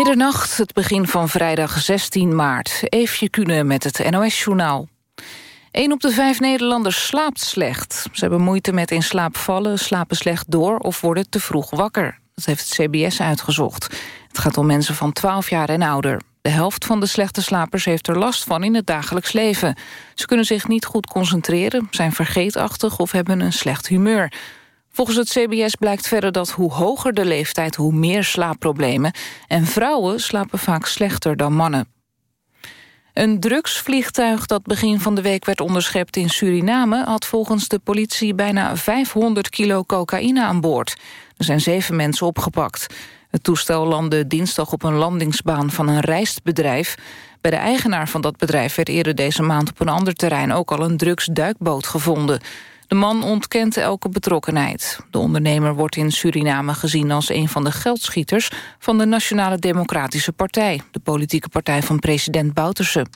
Middernacht, het begin van vrijdag 16 maart. Eefje Kune met het NOS-journaal. Een op de vijf Nederlanders slaapt slecht. Ze hebben moeite met in slaap vallen, slapen slecht door... of worden te vroeg wakker. Dat heeft het CBS uitgezocht. Het gaat om mensen van 12 jaar en ouder. De helft van de slechte slapers heeft er last van in het dagelijks leven. Ze kunnen zich niet goed concentreren, zijn vergeetachtig... of hebben een slecht humeur. Volgens het CBS blijkt verder dat hoe hoger de leeftijd... hoe meer slaapproblemen. En vrouwen slapen vaak slechter dan mannen. Een drugsvliegtuig dat begin van de week werd onderschept in Suriname... had volgens de politie bijna 500 kilo cocaïne aan boord. Er zijn zeven mensen opgepakt. Het toestel landde dinsdag op een landingsbaan van een rijstbedrijf. Bij de eigenaar van dat bedrijf werd eerder deze maand op een ander terrein... ook al een drugsduikboot gevonden. De man ontkent elke betrokkenheid. De ondernemer wordt in Suriname gezien als een van de geldschieters... van de Nationale Democratische Partij, de politieke partij van president Bouterse.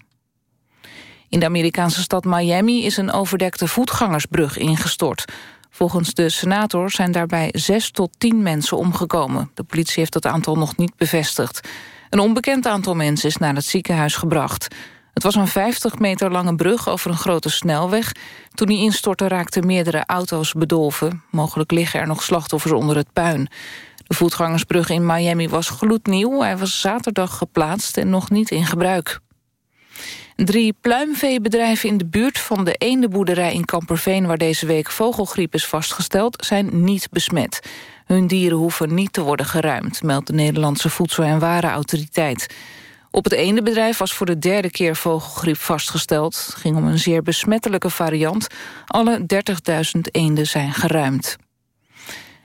In de Amerikaanse stad Miami is een overdekte voetgangersbrug ingestort. Volgens de senator zijn daarbij zes tot tien mensen omgekomen. De politie heeft dat aantal nog niet bevestigd. Een onbekend aantal mensen is naar het ziekenhuis gebracht. Het was een 50 meter lange brug over een grote snelweg. Toen die instortte raakten meerdere auto's bedolven. Mogelijk liggen er nog slachtoffers onder het puin. De voetgangersbrug in Miami was gloednieuw. Hij was zaterdag geplaatst en nog niet in gebruik. Drie pluimveebedrijven in de buurt van de eendenboerderij in Kamperveen... waar deze week vogelgriep is vastgesteld, zijn niet besmet. Hun dieren hoeven niet te worden geruimd... meldt de Nederlandse Voedsel- en Warenautoriteit. Op het ene bedrijf was voor de derde keer vogelgriep vastgesteld. Het ging om een zeer besmettelijke variant. Alle 30.000 eenden zijn geruimd.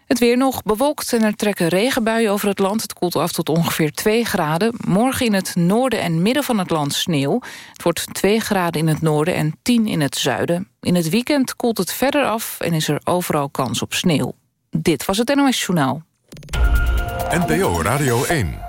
Het weer nog bewolkt en er trekken regenbuien over het land. Het koelt af tot ongeveer 2 graden. Morgen in het noorden en midden van het land sneeuw. Het wordt 2 graden in het noorden en 10 in het zuiden. In het weekend koelt het verder af en is er overal kans op sneeuw. Dit was het NOS Journaal. NPO Radio 1.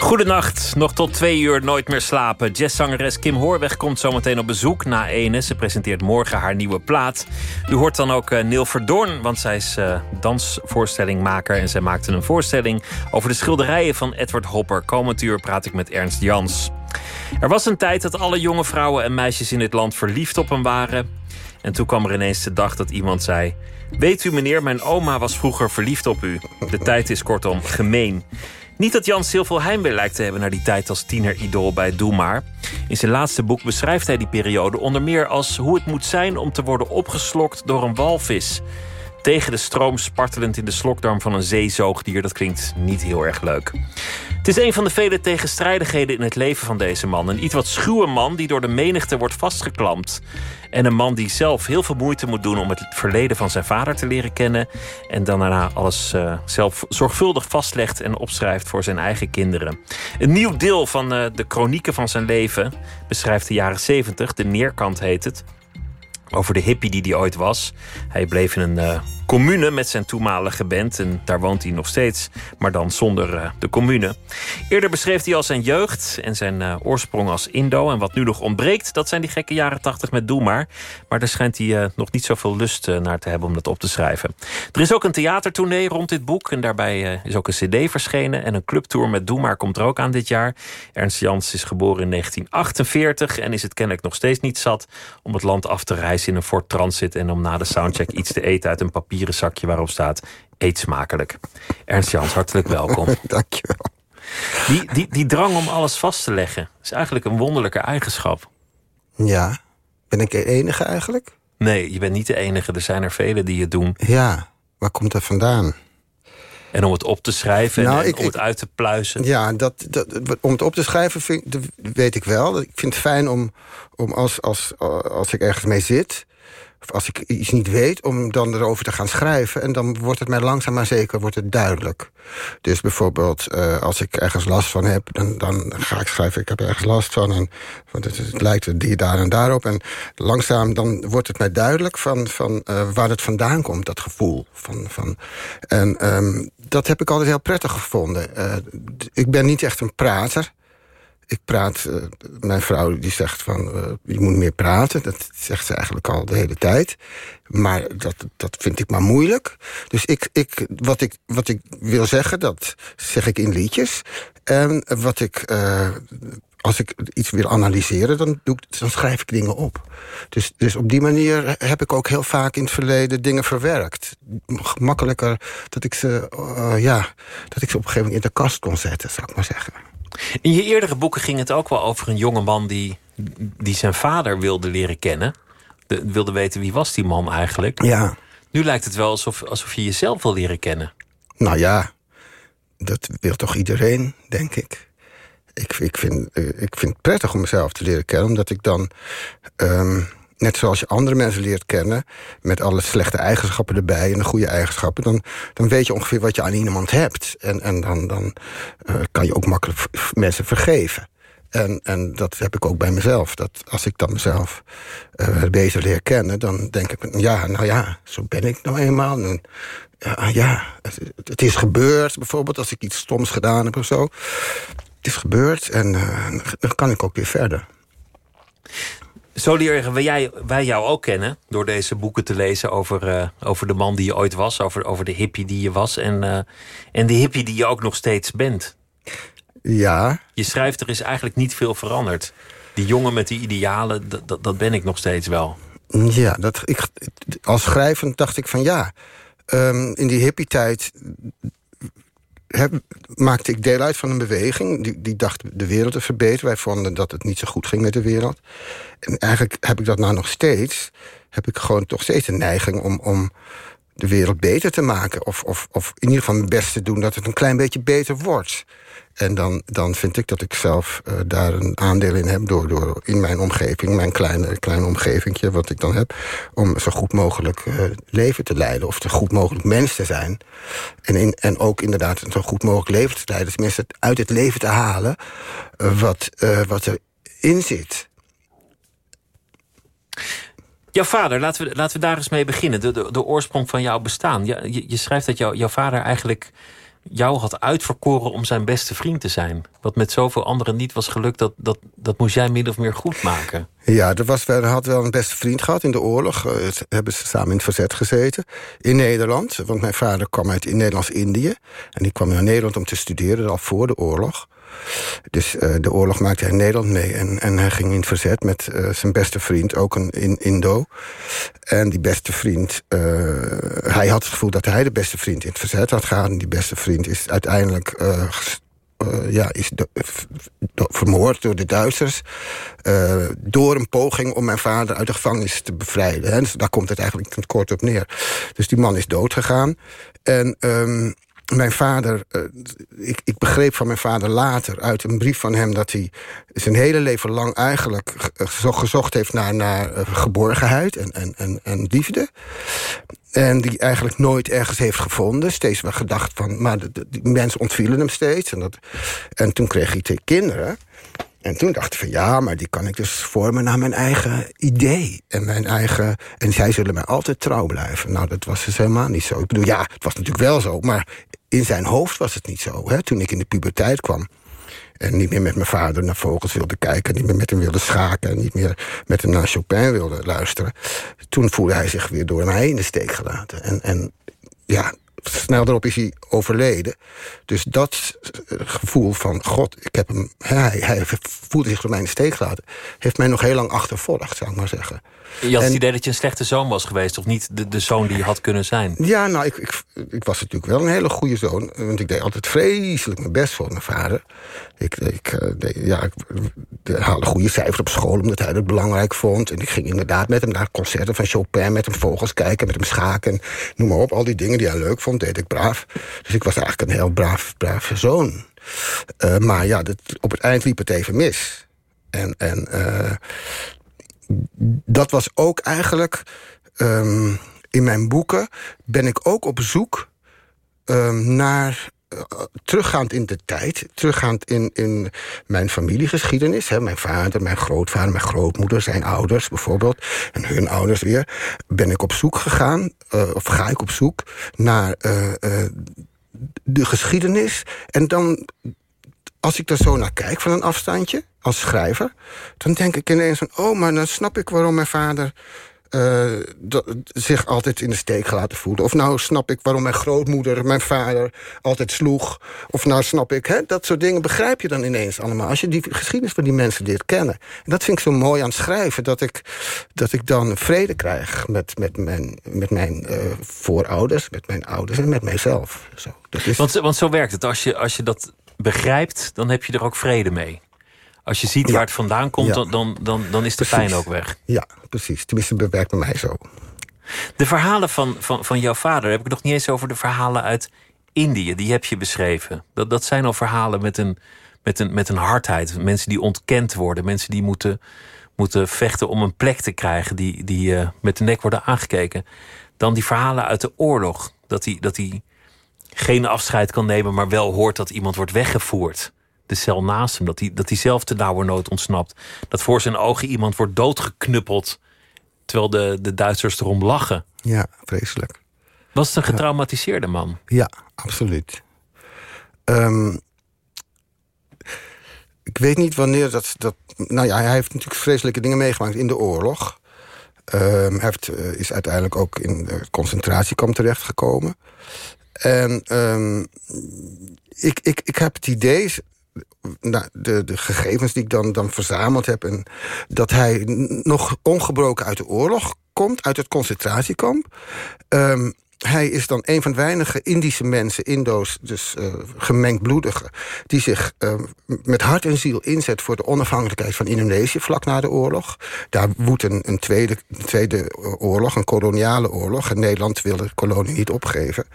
Goedenacht, nog tot twee uur nooit meer slapen. Jazzzangeres Kim Hoorweg komt zometeen op bezoek na ene. Ze presenteert morgen haar nieuwe plaat. U hoort dan ook uh, Neil Verdorn, want zij is uh, dansvoorstellingmaker... en zij maakte een voorstelling over de schilderijen van Edward Hopper. Komend uur praat ik met Ernst Jans. Er was een tijd dat alle jonge vrouwen en meisjes in het land verliefd op hem waren. En toen kwam er ineens de dag dat iemand zei... Weet u meneer, mijn oma was vroeger verliefd op u. De tijd is kortom gemeen. Niet dat Jan veel heimwee lijkt te hebben naar die tijd als tiener-idool bij Doe Maar. In zijn laatste boek beschrijft hij die periode onder meer als hoe het moet zijn om te worden opgeslokt door een walvis. Tegen de stroom spartelend in de slokdarm van een zeezoogdier, dat klinkt niet heel erg leuk. Het is een van de vele tegenstrijdigheden in het leven van deze man. Een iets wat schuwe man die door de menigte wordt vastgeklampt. En een man die zelf heel veel moeite moet doen om het verleden van zijn vader te leren kennen. En dan daarna alles uh, zelf zorgvuldig vastlegt en opschrijft voor zijn eigen kinderen. Een nieuw deel van uh, de chronieken van zijn leven beschrijft de jaren 70. De neerkant heet het. Over de hippie die hij ooit was. Hij bleef in een uh, commune met zijn toenmalige band. En daar woont hij nog steeds, maar dan zonder uh, de commune. Eerder beschreef hij al zijn jeugd en zijn uh, oorsprong als Indo. En wat nu nog ontbreekt, dat zijn die gekke jaren tachtig met Doe Maar. Daar schijnt hij nog niet zoveel lust naar te hebben om dat op te schrijven. Er is ook een theatertournee rond dit boek. En daarbij is ook een cd verschenen. En een clubtour met Doe komt er ook aan dit jaar. Ernst Jans is geboren in 1948 en is het kennelijk nog steeds niet zat om het land af te reizen in een Ford Transit en om na de soundcheck iets te eten uit een papieren zakje waarop staat eet smakelijk. Ernst Jans, hartelijk welkom. Dankjewel. Die, die, die drang om alles vast te leggen is eigenlijk een wonderlijke eigenschap. Ja. Ben ik de enige eigenlijk? Nee, je bent niet de enige. Er zijn er velen die het doen. Ja. Waar komt dat vandaan? En om het op te schrijven Nou, en, ik- om het ik- uit te pluizen. Ja, dat, dat, om het op te schrijven vind, dat weet ik wel. Ik vind het fijn om, om als, als, als ik ergens mee zit... als ik iets niet weet, om dan erover te gaan schrijven. En dan wordt het mij langzaam maar zeker wordt het duidelijk. Dus bijvoorbeeld, uh, als ik ergens last van heb, dan, dan ga ik schrijven... ik heb ergens last van, en, want het, het lijkt die daar en daarop. En langzaam dan wordt het mij duidelijk van, van uh, waar het vandaan komt, dat gevoel. Van, van, en um, dat heb ik altijd heel prettig gevonden. Uh, ik ben niet echt een prater ik praat, uh, mijn vrouw die zegt van, uh, je moet meer praten. Dat zegt ze eigenlijk al de hele tijd. Maar dat, dat vind ik maar moeilijk. Dus ik, ik, wat, ik, wat ik wil zeggen, dat zeg ik in liedjes. En wat ik, uh, als ik iets wil analyseren, dan, doe ik, dan schrijf ik dingen op. Dus, dus op die manier heb ik ook heel vaak in het verleden dingen verwerkt. Makkelijker dat ik ze, ja, dat ik ze op een gegeven moment in de kast kon zetten, zou ik maar zeggen. In je eerdere boeken ging het ook wel over een jongeman die, die zijn vader wilde leren kennen. De, wilde weten wie was die man eigenlijk. Ja. Nu lijkt het wel alsof, alsof je jezelf wil leren kennen. Nou ja, dat wil toch iedereen, denk ik. Ik, ik, vind, ik vind het prettig om mezelf te leren kennen, omdat ik dan. Um, net zoals je andere mensen leert kennen... met alle slechte eigenschappen erbij en de goede eigenschappen... dan, dan weet je ongeveer wat je aan iemand hebt. En, en dan, dan uh, kan je ook makkelijk mensen vergeven. En, en dat heb ik ook bij mezelf. Dat als ik dan mezelf uh, beter leer kennen... dan denk ik, ja, nou ja, zo ben ik nou eenmaal. En, ja, ja het, het, is gebeurd, bijvoorbeeld, als ik iets stoms gedaan heb of zo. Het is gebeurd en uh, dan kan ik ook weer verder. Zo leren wij, jij, wij jou ook kennen door deze boeken te lezen over, uh, over de man die je ooit was, over, over de hippie die je was en, uh, en de hippie die je ook nog steeds bent. Ja. Je schrijft, er is eigenlijk niet veel veranderd. Die jongen met die idealen, dat, dat, dat ben ik nog steeds wel. Ja, dat, ik, als schrijvend dacht ik van ja, um, in die hippie-tijd maakte ik deel uit van een beweging... Die, die dacht de wereld te verbeteren. Wij vonden dat het niet zo goed ging met de wereld. En eigenlijk heb ik dat nou nog steeds. Heb ik gewoon toch steeds een neiging om, om de wereld beter te maken. Of, of, of in ieder geval mijn best te doen dat het een klein beetje beter wordt. En dan, dan vind ik dat ik zelf uh, daar een aandeel in heb... Door, door in mijn omgeving, mijn kleine, kleine omgevingje wat ik dan heb... om zo goed mogelijk uh, leven te leiden of zo goed mogelijk mens te zijn. En, in, en ook inderdaad zo goed mogelijk leven te leiden. Tenminste, uit het leven te halen uh, wat, wat erin zit. Jouw vader, laten we, laten we daar eens mee beginnen. De, de, de oorsprong van jouw bestaan. Je, je, je schrijft dat jou, jouw vader eigenlijk jou had uitverkoren om zijn beste vriend te zijn. Wat met zoveel anderen niet was gelukt, dat, dat, dat moest jij min of meer goed maken. Ja, er was, we hadden wel een beste vriend gehad in de oorlog. Uh, hebben ze samen in het verzet gezeten. In Nederland, want mijn vader kwam uit Nederlands-Indië. En die kwam naar Nederland om te studeren, al voor de oorlog. Dus uh, de oorlog maakte hij in Nederland mee. En, en hij ging in het verzet met uh, zijn beste vriend, ook een in Indo. En die beste vriend... Uh, hij had het gevoel dat hij de beste vriend in het verzet had gehad. En die beste vriend is uiteindelijk... ja, is vermoord door de Duitsers. door een poging om mijn vader uit de gevangenis te bevrijden. Hè. Dus daar komt het eigenlijk kort op neer. Dus die man is doodgegaan. En... Um, mijn vader, uh, ik, ik, begreep van mijn vader later uit een brief van hem... dat hij zijn hele leven lang eigenlijk gezocht heeft naar, naar uh, geborgenheid en, en, en, en liefde. En die eigenlijk nooit ergens heeft gevonden. Steeds wel gedacht van, maar de, de, die mensen ontvielen hem steeds. En, dat, en toen kreeg hij twee kinderen. En toen dacht ik van ja, maar die kan ik dus vormen naar mijn eigen idee. En mijn eigen. En zij zullen mij altijd trouw blijven. Nou, dat was dus helemaal niet zo. Ik bedoel, ja, het was natuurlijk wel zo, maar in zijn hoofd was het niet zo. Hè? Toen ik in de puberteit kwam. En niet meer met mijn vader naar vogels wilde kijken. Niet meer met hem wilde schaken. Niet meer met hem naar Chopin wilde luisteren. Toen voelde hij zich weer door mij in de steek gelaten. En, en ja, snel daarop is hij overleden. Dus dat gevoel van, god, ik heb hem, hij, hij voelde zich door mij in de steek gelaten... heeft mij nog heel lang achtervolgd, zou ik maar zeggen. Je had en, het idee dat je een slechte zoon was geweest... of niet de, de zoon die je had kunnen zijn? Ja, nou, ik, ik, ik was natuurlijk wel een hele goede zoon. Want ik deed altijd vreselijk mijn best voor mijn vader. Ik, ik, deed, ja, ik haalde goede cijfers op school omdat hij het belangrijk vond. En ik ging inderdaad met hem naar concerten van Chopin... met hem vogels kijken, met hem schaken. Noem maar op, al die dingen die hij leuk vond, deed ik braaf. Dus ik was eigenlijk een heel braaf, braaf zoon. Uh, maar ja, dat, op het eind liep het even mis. En... en uh, dat was ook eigenlijk ehm, in mijn boeken ben ik ook op zoek ehm, naar uh, teruggaand in de tijd, teruggaand in, in mijn familiegeschiedenis. Hè, mijn vader, mijn grootvader, mijn grootmoeder, zijn ouders bijvoorbeeld... en hun ouders weer, ben ik op zoek gegaan... Uh, of ga ik op zoek naar uh, de geschiedenis. En dan, als ik daar zo naar kijk van een afstandje, als schrijver... dan denk ik ineens van, oh, maar dan snap ik waarom mijn vader uh, zich altijd in de steek gelaten voelde. Of nou snap ik waarom mijn grootmoeder, mijn vader altijd sloeg. Of nou snap ik, hè, dat soort dingen begrijp je dan ineens allemaal. Als je die geschiedenis van die mensen leert kennen. En dat vind ik zo mooi aan het schrijven. Dat ik, dat ik dan vrede krijg met, met mijn, met mijn uh, voorouders, met mijn ouders en met mijzelf. Zo, dat is... want, want zo werkt het. Als je, als je dat begrijpt, dan heb je er ook vrede mee. Als je ziet waar het vandaan komt, dan, dan, dan, dan is de pijn ook weg. Ja, precies. Tenminste, dat werkt bij mij zo. De verhalen van, van, van jouw vader, heb ik nog niet eens over de verhalen uit Indië. Die heb je beschreven. Dat, dat zijn al verhalen met een, met, een, met een hardheid. Mensen die ontkend worden. Mensen die moeten, moeten vechten om een plek te krijgen. Die, die uh, met de nek worden aangekeken. Dan die verhalen uit de oorlog. Dat hij dat die geen afscheid kan nemen, maar wel hoort dat iemand wordt weggevoerd de cel naast hem. Dat hij, dat hij zelf de nood ontsnapt. Dat voor zijn ogen iemand wordt doodgeknuppeld. Terwijl de, de Duitsers erom lachen. Ja, vreselijk. Was het een getraumatiseerde man? Ja, absoluut. Um, ik weet niet wanneer dat, dat... Nou ja, hij heeft natuurlijk vreselijke dingen meegemaakt in de oorlog. Um, hij heeft, uh, is uiteindelijk ook in de concentratiekamp terechtgekomen. En um, ik, ik, ik heb het idee, nou, de, de gegevens die ik dan, dan verzameld heb... En dat hij nog ongebroken uit de oorlog komt, uit het concentratiekamp. Um, hij is dan een van de weinige Indische mensen, Indo's, dus uh, gemengdbloedigen... die zich uh, met hart en ziel inzet voor de onafhankelijkheid van Indonesië... vlak na de oorlog. Daar woedt een, een tweede, tweede oorlog, een koloniale oorlog... en Nederland wil de kolonie niet opgeven.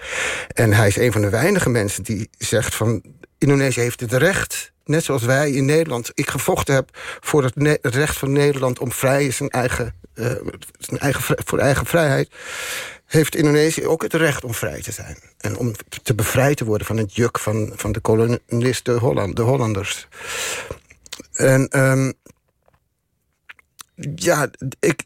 En hij is een van de weinige mensen die zegt van... Indonesië heeft het recht net zoals wij in Nederland... ik gevochten heb voor het, recht van Nederland... om vrij zijn eigen, uh, zijn eigen, voor eigen vrijheid... heeft Indonesië ook het recht om vrij te zijn. En om te bevrijd te worden van het juk van, van de kolonisten, Holland, de Hollanders. En um, ja, ik,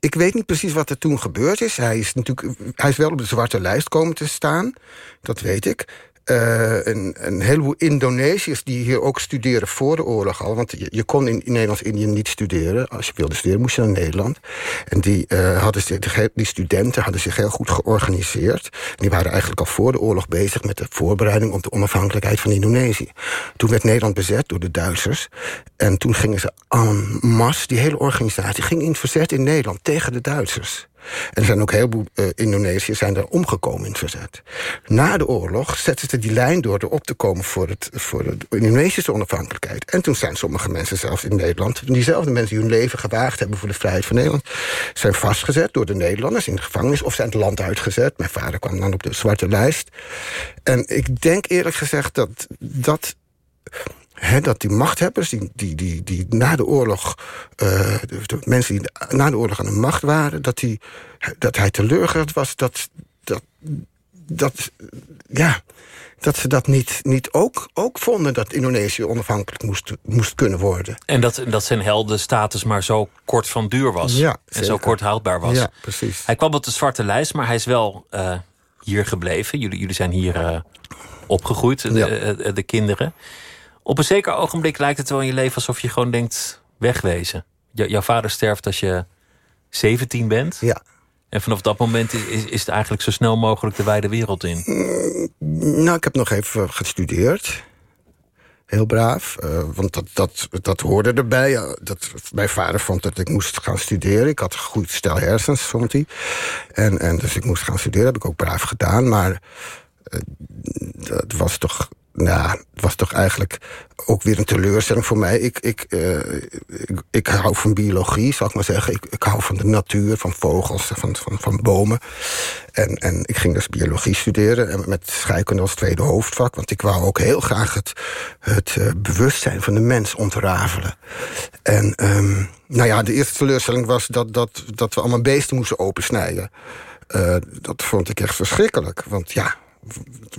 ik weet niet precies wat er toen gebeurd is. Hij is, natuurlijk, hij is wel op de zwarte lijst komen te staan. Dat weet ik. Uh, een, een heleboel Indonesiërs die hier ook studeren voor de oorlog al. Want je, kon in, in Nederlands-Indië niet studeren. Als je wilde studeren moest je naar Nederland. En die, uh, hadden die studenten hadden zich heel goed georganiseerd. Die waren eigenlijk al voor de oorlog bezig met de voorbereiding op de onafhankelijkheid van Indonesië. Toen werd Nederland bezet door de Duitsers. En toen gingen ze en masse, die hele organisatie, ging in verzet in Nederland tegen de Duitsers. En er zijn ook heel veel uh, Indonesiërs zijn daar omgekomen in het verzet. Na de oorlog zetten ze die lijn door erop te komen voor, het, voor de Indonesische onafhankelijkheid. En toen zijn sommige mensen zelfs in Nederland... diezelfde mensen die hun leven gewaagd hebben voor de vrijheid van Nederland... zijn vastgezet door de Nederlanders in de gevangenis... of zijn het land uitgezet. Mijn vader kwam dan op de zwarte lijst. En ik denk eerlijk gezegd dat dat dat die machthebbers, die, die, die, die na de oorlog... Uh, de, mensen die na de oorlog aan de macht waren... dat, die, dat hij teleurgesteld was dat, dat, dat, ja, dat ze dat niet, niet ook, ook vonden... dat Indonesië onafhankelijk moest, moest kunnen worden. En dat, dat zijn heldenstatus maar zo kort van duur was. Ja, en zo kort houdbaar was. Ja, precies. Hij kwam op de zwarte lijst, maar hij is wel uh, hier gebleven. Jullie, jullie zijn hier uh, opgegroeid, ja. de, de kinderen. Op een zeker ogenblik lijkt het wel in je leven alsof je gewoon denkt: wegwezen. jouw vader sterft als je 17 bent. Ja. En vanaf dat moment is, is het eigenlijk zo snel mogelijk de wijde wereld in. Mm, nou, ik heb nog even gestudeerd. Heel braaf. Uh, want dat, dat, dat hoorde erbij. Dat, mijn vader vond dat ik moest gaan studeren. Ik had een goed stel hersens, vond hij. En, en dus ik moest gaan studeren. heb ik ook braaf gedaan. Maar dat was toch nou, het was toch eigenlijk ook weer een teleurstelling voor mij. Ik, ik, uh, ik, hou van biologie, zal ik maar zeggen. Ik, ik hou van de natuur, van vogels, van, van, van bomen. En, en ik ging dus biologie studeren en met scheikunde als tweede hoofdvak. Want ik wou ook heel graag het, het uh, bewustzijn van de mens ontrafelen. En um, nou ja, de eerste teleurstelling was dat, dat, dat we allemaal beesten moesten opensnijden. Uh, dat vond ik echt verschrikkelijk. Want ja,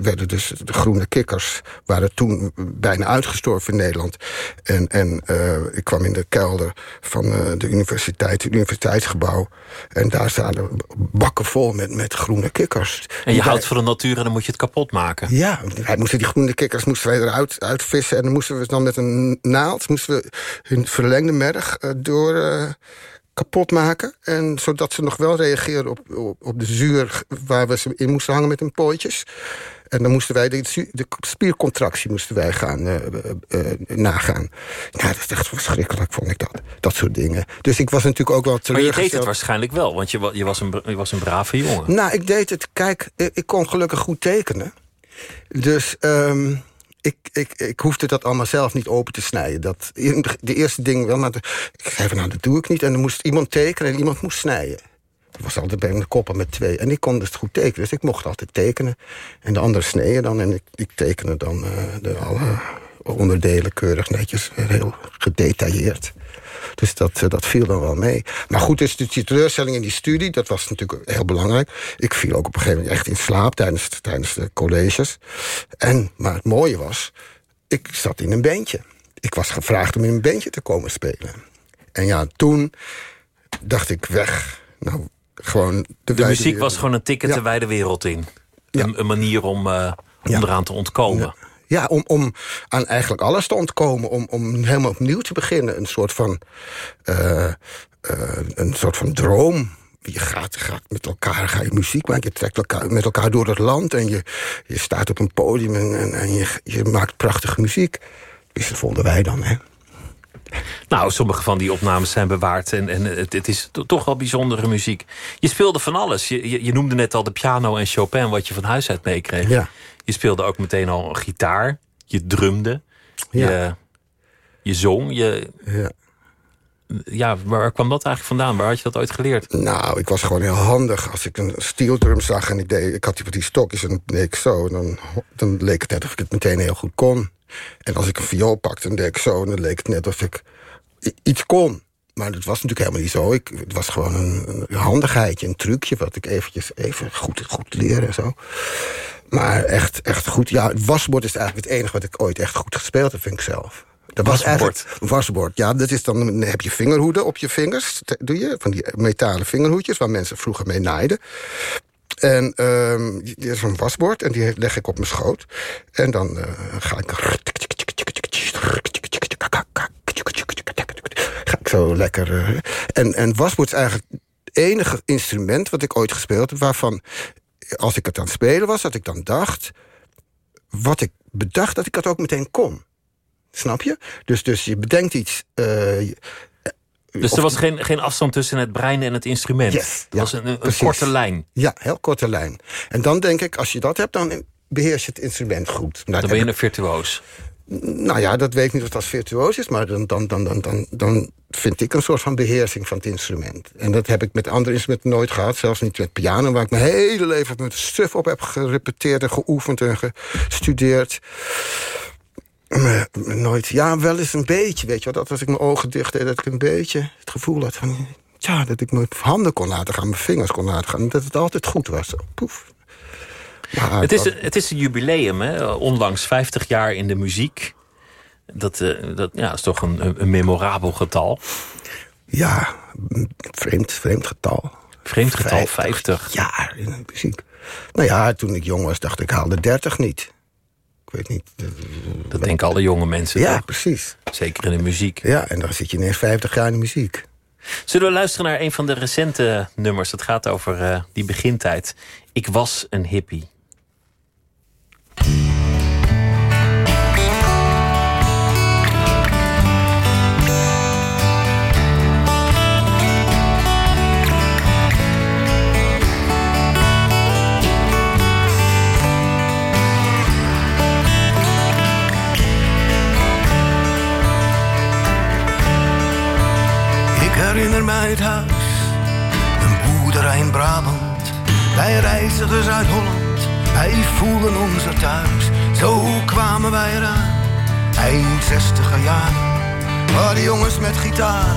werden dus de groene kikkers waren toen bijna uitgestorven in Nederland. En, en uh, ik kwam in de kelder van uh, de universiteit, het universiteitsgebouw. En daar zaten bakken vol met, met groene kikkers. En je houdt van de natuur en dan moet je het kapot maken. Ja, wij moesten die groene kikkers moesten wij eruit uitvissen. En dan moesten we dan met een naald moesten we hun verlengde merg uh, door kapot maken. En zodat ze nog wel reageren op, op, op, de zuur waar we ze in moesten hangen met hun pooitjes. En dan moesten wij de, de spiercontractie moesten wij gaan uh, uh, nagaan. Ja, dat is echt verschrikkelijk, vond ik dat. Dat soort dingen. Dus ik was natuurlijk ook wel teleurgesteld. Maar je deed het waarschijnlijk wel, want je, je, was, een, je was een brave jongen. Nou, ik deed het. Kijk, ik kon gelukkig goed tekenen. Dus... Um, ik, ik, ik hoefde dat allemaal zelf niet open te snijden. Dat, de eerste ding wel, maar ik zei van nou, dat doe ik niet. En dan moest iemand tekenen en iemand moest snijden. Ik was altijd bij mijn koppen met twee. En ik kon dus goed tekenen, dus ik mocht altijd tekenen. En de andere sneden dan en ik, ik tekende dan uh, de alle onderdelen keurig netjes. Heel gedetailleerd. Dus dat, dat viel dan wel mee. Maar goed, dus die teleurstelling in die studie, dat was natuurlijk heel belangrijk. Ik viel ook op een gegeven moment echt in slaap tijdens, tijdens de colleges. En, maar het mooie was, ik zat in een bandje. Ik was gevraagd om in een bandje te komen spelen. En ja, toen dacht ik weg. Nou, gewoon de, de muziek was gewoon een ticket ja. de wijde wereld in. Ja. Een, een, manier om, uh, om ja. eraan te ontkomen. Ja, om, om aan eigenlijk alles te ontkomen. Om, om helemaal opnieuw te beginnen. Een soort van, uh, uh, een soort van droom. Je gaat, gaat met elkaar, ga je muziek maken. Je trekt elkaar, met elkaar door het land. En je, je staat op een podium en, en je, je maakt prachtige muziek. Dus dat vonden wij dan, hè. Nou, sommige van die opnames zijn bewaard. En, en het, het is toch wel bijzondere muziek. Je speelde van alles. Je, je, je, noemde net al de piano en Chopin, wat je van huis uit meekreeg. Ja. Je speelde ook meteen al gitaar. Je drumde. Ja. Je, je zong. Je, ja. Ja, waar kwam dat eigenlijk vandaan? Waar had je dat ooit geleerd? Nou, ik was gewoon heel handig. Als ik een steeldrum zag en ik, deed, ik had die, die stokjes en dan deed ik zo... Dan, dan leek het net of ik het meteen heel goed kon. En als ik een viool pakte, dan deed ik zo... en dan leek het net of ik iets kon. Maar dat was natuurlijk helemaal niet zo. Ik, het was gewoon een, een handigheidje, een trucje... wat ik eventjes even goed, goed leren en zo. Maar echt, echt goed. Ja, het wasbord is eigenlijk het enige wat ik ooit echt goed gespeeld heb, vind ik zelf. Dat was wasbord. Een wasbord. Ja, dat is dan, dan heb je vingerhoeden op je vingers. Doe je? Van die metalen vingerhoedjes waar mensen vroeger mee naaiden. En um, er is een wasbord en die leg ik op mijn schoot. En dan uh, ga ik... Zo lekker... Uh, en, en is eigenlijk het enige instrument wat ik ooit gespeeld heb... waarvan als ik het aan het spelen was, dat ik dan dacht... wat ik bedacht, dat ik dat ook meteen kon. Snap je? Dus, dus je bedenkt iets... Uh, dus er was geen, geen afstand tussen het brein en het instrument? Yes, het was een, een korte lijn? Ja, heel korte lijn. En dan denk ik, als je dat hebt, dan beheers je het instrument goed. Dan ben je een virtuoos? Nou ja, dat weet ik niet of dat virtuoos is... maar dan, dan, dan, dan, dan, dan vind ik een soort van beheersing van het instrument. En dat heb ik met andere instrumenten nooit gehad. Zelfs niet met piano, waar ik mijn hele leven met stuf op heb gerepeteerd... en geoefend en gestudeerd. Maar nooit, ja, wel eens een beetje, weet je wel. Dat als ik mijn ogen dicht deed, dat ik een beetje het gevoel had van... ja, dat ik mijn handen kon laten gaan, mijn vingers kon laten gaan... dat het altijd goed was. Poef. Maar, het, is, het is een jubileum, hè? onlangs 50 jaar in de muziek. Dat, uh, dat ja, is toch een, een memorabel getal. Ja, vreemd, vreemd getal. Vreemd getal, 50. jaar in de muziek. Nou ja, toen ik jong was, dacht ik, haalde 30 niet. Ik weet niet. Dat denken alle jonge mensen. Ja, toch? precies. Zeker in de muziek. Ja, en dan zit je ineens 50 jaar in de muziek. Zullen we luisteren naar een van de recente nummers? Dat gaat over uh, die begintijd. Ik was een hippie. Een boerderij in Brabant, wij reizigers uit Holland. Wij voelen ons er thuis, zo kwamen wij eraan. Eind zestiger jaren, waar de jongens met gitaar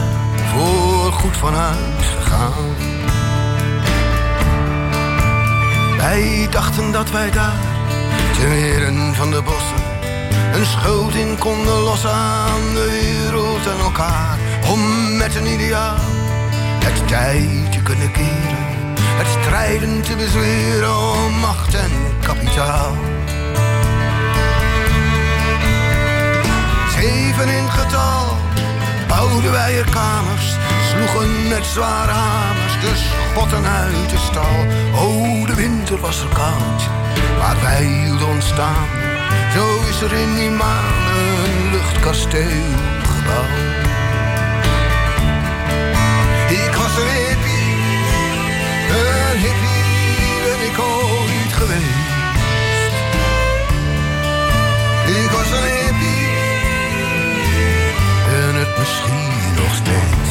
voor goed van huis gegaan. Wij dachten dat wij daar, te meren van de bossen, een schuld in konden lossen aan de wereld en elkaar. Om met een ideaal het tijd te kunnen keren, het strijden te bezweren om macht en kapitaal. Zeven in getal bouwden wij er kamers, sloegen met zware hamers de schotten uit de stal. Oh, de winter was er koud, maar wij hielden ons staan. Zo is er in die maan een luchtkasteel gebouwd. Ik was een hippie, een hippie ben ik ooit geweest. Ik was een hippie en het misschien nog steeds.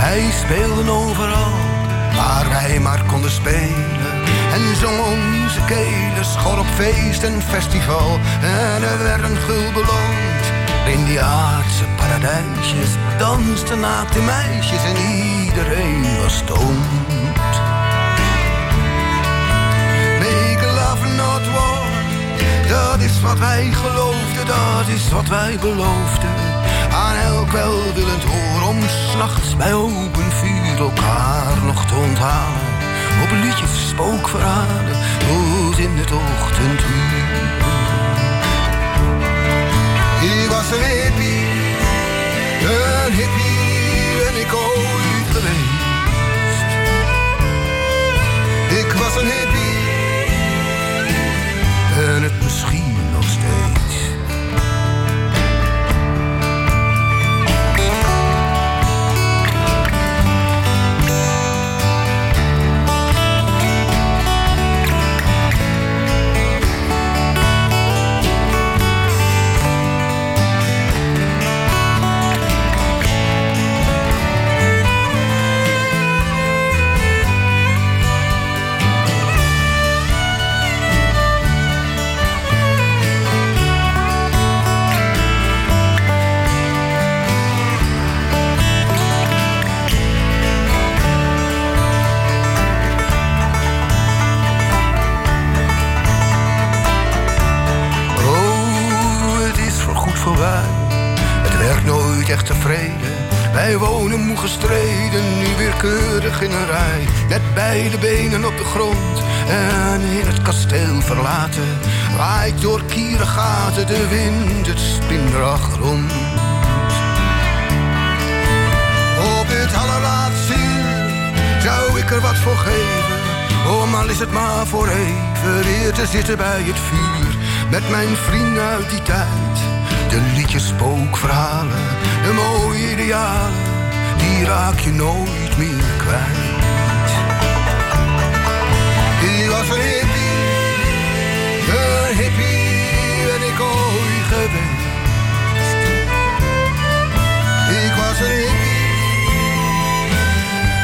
Wij speelden overal, waar wij maar konden spelen. En zongen onze kelen schor op feest en festival. En er werd een gul beloond. In die aardse paradijsjes dansten naakte meisjes en iedereen was stoned. Make love not war, dat is wat wij geloofden, dat is wat wij beloofden. Aan elk welwillend oor om s'nachts bij open vuur elkaar nog te onthalen. Op liedjes spookverhalen, tot in het ochtenduur. Ik was een hippie, een hippie ben ik ooit geweest. Ik was een hippie, en het misschien beide benen op de grond en in het kasteel verlaten. Waait door kieren gaten de wind het spinrag rond. Op dit allerlaatste zou ik er wat voor geven. Oh, al is het maar voor even weer te zitten bij het vuur. Met mijn vrienden uit die tijd. De liedjes spookverhalen, de mooie idealen. Die raak je nooit meer kwijt. Een hippie, een hippie ben ik ooit geweest. Ik was een hippie,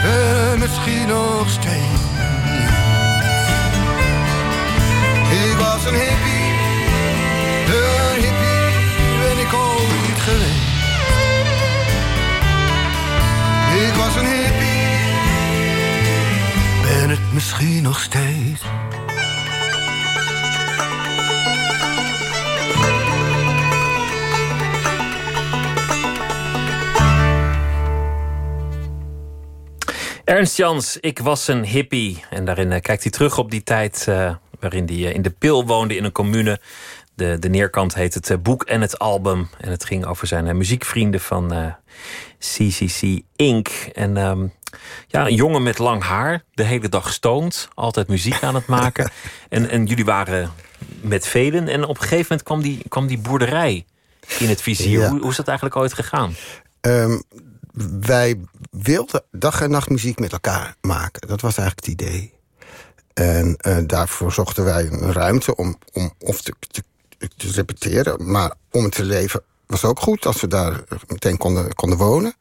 en misschien nog steeds. Ik was een hippie, een hippie ben ik ooit geweest. Ik was een hippie, het misschien nog steeds. Ernst Jans, ik was een hippie. En daarin eh, kijkt hij terug op die tijd eh, waarin hij eh, in de Pil woonde in een commune. De, de neerkant heet het boek en het album. En het ging over zijn muziekvrienden van CCC Inc. En ehm, ja, een jongen met lang haar, de hele dag stoned. Altijd muziek aan het maken. en, en jullie waren met velen. En op een gegeven moment kwam die, kwam die boerderij in het vizier. Ja. Hoe, hoe is dat eigenlijk ooit gegaan? Ehm, wij wilden dag en nacht muziek met elkaar maken. Dat was eigenlijk het idee. En eh, daarvoor zochten wij een ruimte om, om of te, te, te repeteren... maar om het te leven was ook goed als we daar meteen konden, konden wonen.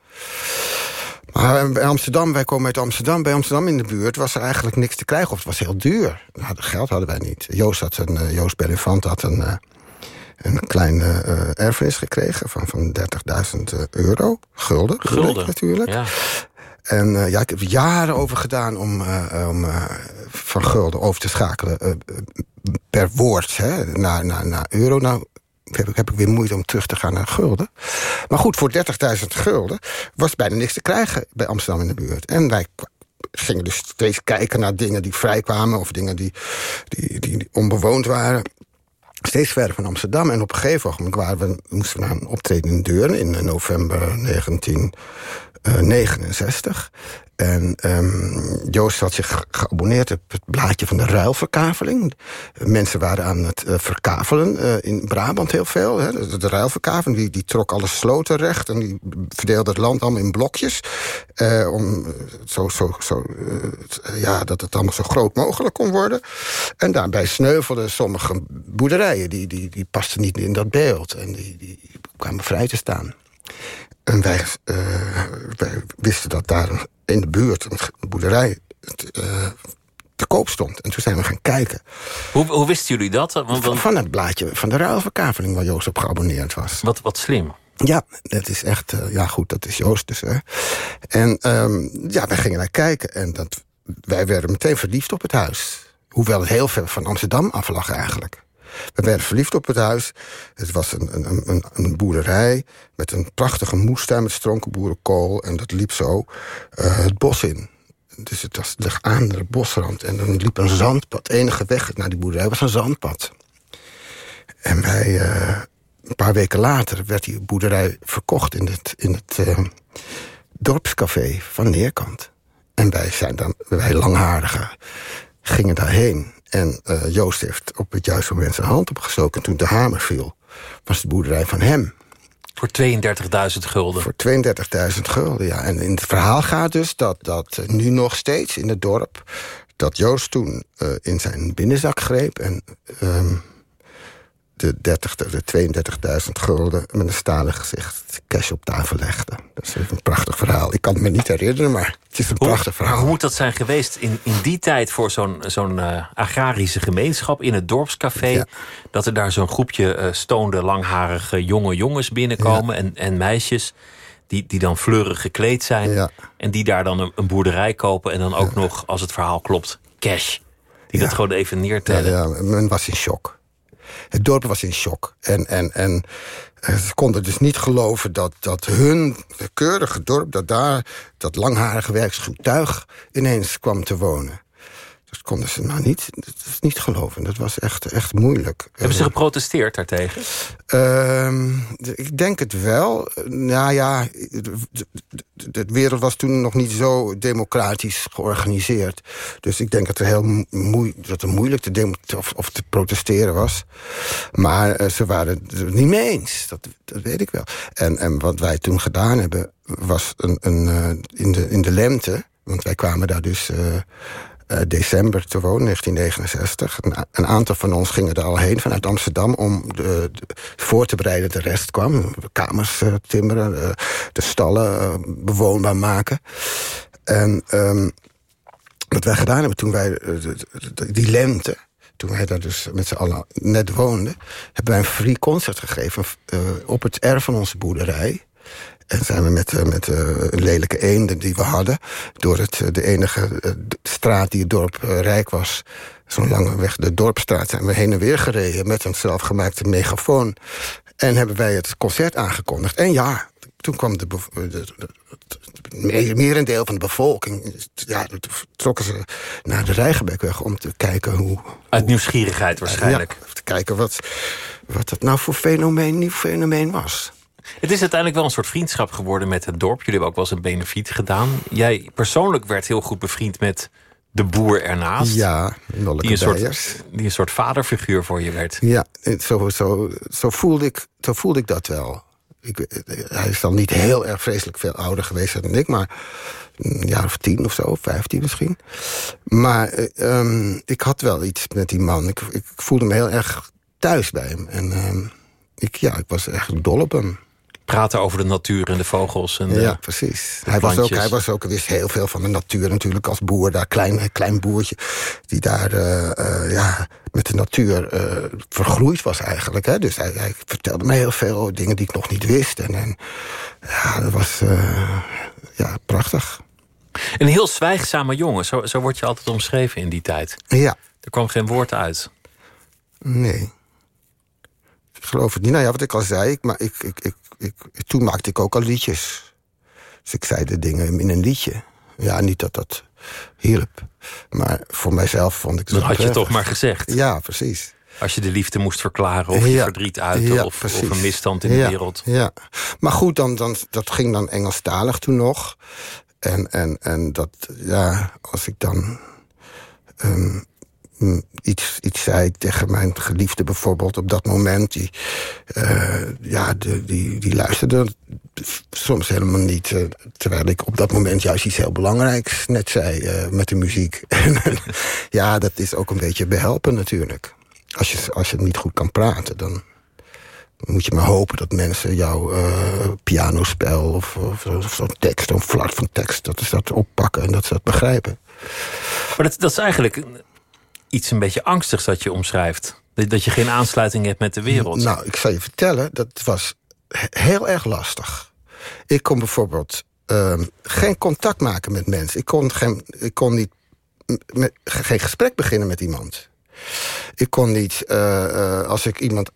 Maar bij Amsterdam, wij komen uit Amsterdam. Bij Amsterdam in de buurt was er eigenlijk niks te krijgen. Of het was heel duur. Nou, geld hadden wij niet. Joost, had een, uh, Joost Bellefant had een, uh, een kleine uh, erfenis gekregen... van, van 30.000 euro. Gulden, Gulden. natuurlijk. Ja. En uh, ja, ik heb er jaren over gedaan om, uh, om uh, van gulden over te schakelen per woord hè, naar, naar, naar euro. Nou heb ik, heb ik weer moeite om terug te gaan naar gulden. Maar goed, voor 30.000 gulden was bijna niks te krijgen bij Amsterdam in de buurt. En wij gingen dus steeds kijken naar dingen die vrijkwamen... of dingen die, die, die onbewoond waren steeds verder van Amsterdam. En op een gegeven moment we, moesten we naar een optreden in Deurne... in november 1969. En um, Joost had zich geabonneerd op het blaadje van de ruilverkaveling. Mensen waren aan het uh, verkavelen uh, in Brabant heel veel. Hè. De, de ruilverkaveling die, die trok alle sloten recht... en die verdeelde het land allemaal in blokjes. Om zo, zo, zo, ja, dat het allemaal zo groot mogelijk kon worden. En daarbij sneuvelden sommige boerderijen. Die, die, die pasten niet in dat beeld. En die, die kwamen vrij te staan. En wij, uh, wij, wisten dat daar in de buurt een boerderij uh, te koop stond. En toen zijn we gaan kijken. Hoe, hoe wisten jullie dat? Want, van, van, het blaadje van de ruilverkaveling waar Joost op geabonneerd was. Wat, wat slim. Ja, dat is echt... Uh, ja, goed, dat is Joost dus. Hè. En um, ja, wij gingen naar kijken. En dat, wij werden meteen verliefd op het huis. Hoewel het heel ver van Amsterdam af lag eigenlijk. We werden verliefd op het huis. Het was een, een, een, een boerderij met een prachtige moestuin met stronkenboerenkool. En dat liep zo uh, het bos in. Dus het was lag aan de bosrand. En dan liep een zandpad. De enige weg naar die boerderij was een zandpad. En wij, uh, een paar weken later werd die boerderij verkocht in het, in het uh, dorpscafé van Neerkant. En wij zijn dan, wij langharigen, gingen daarheen. En uh, Joost heeft op het juiste moment zijn hand opgestoken. En toen de hamer viel, was de boerderij van hem. Voor 32.000 gulden? Voor 32.000 gulden, ja. En in het verhaal gaat dus dat, dat nu nog steeds in het dorp... dat Joost toen uh, in zijn binnenzak greep... en um, de, 30, de 32.000 gulden met een stalen gezicht cash op tafel legde. Dat is een prachtig verhaal. Ik kan het me niet herinneren, maar het is een hoe, prachtig verhaal. Hoe moet dat zijn geweest in, in die tijd voor zo'n zo'n uh, agrarische gemeenschap... in het dorpscafé, ja. dat er daar zo'n groepje uh, stoonde langharige jonge jongens binnenkomen... Ja. En, en meisjes die, die dan fleurig gekleed zijn... Ja. en die daar dan een, een, boerderij kopen... en dan ook nog, als het verhaal klopt, cash. Die dat gewoon even neertellen. Ja, ja, men was in shock. Het dorp was in shock. En, en, en ze konden dus niet geloven dat, dat hun keurige dorp... dat daar dat langharige werksgetuig ineens kwam te wonen. Dat konden ze nou niet, dat is niet geloven. Dat was echt, echt moeilijk. Hebben ze geprotesteerd daartegen? Uh, ik denk het wel. Nou ja, de wereld was toen nog niet zo democratisch georganiseerd. Dus ik denk dat, er heel moe dat het moeilijk te, of, of te protesteren was. Maar uh, ze waren het niet mee eens. Dat, dat weet ik wel. En, en wat wij toen gedaan hebben, was een, een, uh, in, de, in de lente... want wij kwamen daar dus... Uh, december te wonen, 1969. Een, aantal van ons gingen er al heen vanuit Amsterdam... om de, voor te bereiden de rest kwam. Kamers uh, timmeren, uh, de stallen bewoonbaar maken. En um, wat wij gedaan hebben toen wij die lente... toen wij daar dus met z'n allen net woonden... hebben wij een free concert gegeven op het erf van onze boerderij... En zijn we met, uh, met uh, een lelijke eenden die we hadden... door het, uh, de enige straat die het dorp rijk was... zo'n lange weg, de dorpstraat, zijn we heen en weer gereden... met een zelfgemaakte megafoon. En hebben wij het concert aangekondigd. En ja, toen kwam de, de, de, de merendeel van de bevolking... ja, trokken ze naar de Rijgenbekweg om te kijken hoe... Uit nieuwsgierigheid waarschijnlijk. Ja, te kijken wat, wat dat nou voor fenomeen, nieuw fenomeen was. Het is uiteindelijk wel een soort vriendschap geworden met het dorp. Jullie hebben ook wel eens een benefiet gedaan. Jij persoonlijk werd heel goed bevriend met de boer ernaast. Ja, die een, soort, die een soort vaderfiguur voor je werd. Ja, zo, zo, zo, voelde, ik, zo voelde ik dat wel. Ik, hij is dan niet heel erg vreselijk veel ouder geweest dan ik... maar een jaar of tien of zo, vijftien misschien. Maar um, ik had wel iets met die man. Ik, ik voelde me heel erg thuis bij hem. En... Um, ik, ja, ik was echt dol op hem. Praten over de natuur en de vogels. En de, ja, precies. Hij was, ook, hij was ook, wist heel veel van de natuur natuurlijk als boer. Daar klein, klein boertje die daar uh, uh, ja, met de natuur uh, vergroeid was eigenlijk. Hè. Dus hij, hij, vertelde mij heel veel dingen die ik nog niet wist. En, en ja, dat was ja, prachtig. Een heel zwijgzame jongen, zo, zo word je altijd omschreven in die tijd. Ja. Er kwam geen woord uit. Nee. Ik geloof het niet. Nou ja, wat ik al zei, ik, maar ik, ik, ik, ik, toen maakte ik ook al liedjes. Dus ik zei de dingen in een liedje. Ja, niet dat dat hielp. Maar voor mijzelf vond ik het Dat had je toch maar gezegd. Ja, precies. Als je de liefde moest verklaren of je verdriet uiten... Ja, of, of, een misstand in de wereld. Ja, maar goed, dan, dan, dat ging dan Engelstalig toen nog. En, en, en dat, ja, als ik dan... Um, iets, iets zei tegen mijn geliefde bijvoorbeeld op dat moment. Die, uh, ja, die, die luisterde soms helemaal niet. Uh, terwijl ik op dat moment juist iets heel belangrijks net zei met de muziek. ja, dat is ook een beetje behelpen natuurlijk. Als je, als je niet goed kan praten, dan moet je maar hopen dat mensen jouw pianospel of, of, of zo'n tekst, zo'n flart van tekst, dat ze dat oppakken en dat ze dat begrijpen. Maar dat, dat is eigenlijk iets een beetje angstigs dat je omschrijft. Dat je geen aansluiting hebt met de wereld. Nou, ik zal je vertellen, dat was heel erg lastig. Ik kon bijvoorbeeld uh, geen contact maken met mensen. Ik kon, geen, ik kon niet, met, geen gesprek beginnen met iemand. Ik kon niet, uh, uh, als ik iemand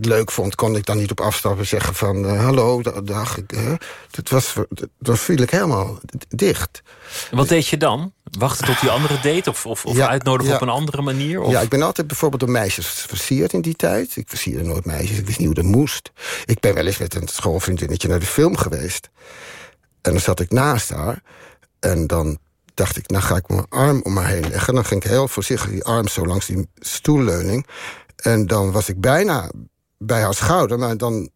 leuk vond, kon ik dan niet op afstappen zeggen van... Uh, hallo, dag. Uh, dat was, dat viel ik helemaal dicht. En wat deed je dan? Wachten tot die andere deed? Of, of, of ja, uitnodigen ja. op een andere manier? Of? Ja, ik ben altijd bijvoorbeeld door meisjes versierd in die tijd. Ik versierde nooit meisjes, ik wist niet hoe dat moest. Ik ben wel eens met een schoolvriendinnetje naar de film geweest. En dan zat ik naast haar. En dan dacht ik, nou ga ik mijn arm om haar heen leggen. Dan ging ik heel voorzichtig die arm zo langs die stoelleuning... En dan was ik bijna bij haar schouder, maar dan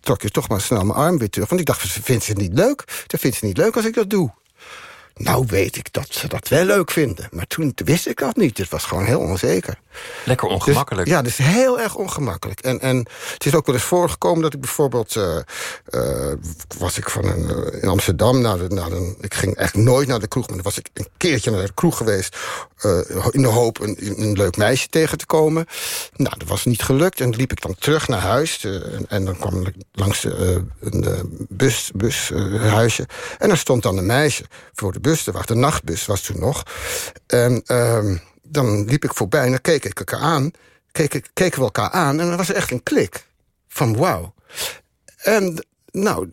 trok je toch maar snel mijn arm weer terug. Want ik dacht, vindt ze het niet leuk? Dat vindt ze niet leuk als ik dat doe. Nou weet ik dat ze dat wel leuk vinden. Maar toen wist ik dat niet. Het was gewoon heel onzeker. Lekker ongemakkelijk. Dus, ja, dus heel erg ongemakkelijk. En, en het is ook wel eens voorgekomen dat ik bijvoorbeeld... Uh, uh, was ik van een, uh, in Amsterdam naar de, naar een... Ik ging echt nooit naar de kroeg, maar dan was ik een keertje naar de kroeg geweest... in de hoop een, een, leuk meisje tegen te komen. Nou, dat was niet gelukt. En liep ik dan terug naar huis. En, en, dan kwam ik langs een bus, bushuisje. en er stond dan een meisje voor de bus te wachten. De nachtbus was toen nog. En um, dan liep ik voorbij en dan keek ik elkaar aan. Keek, keken we elkaar aan en dan was echt een klik. Van wauw. En nou,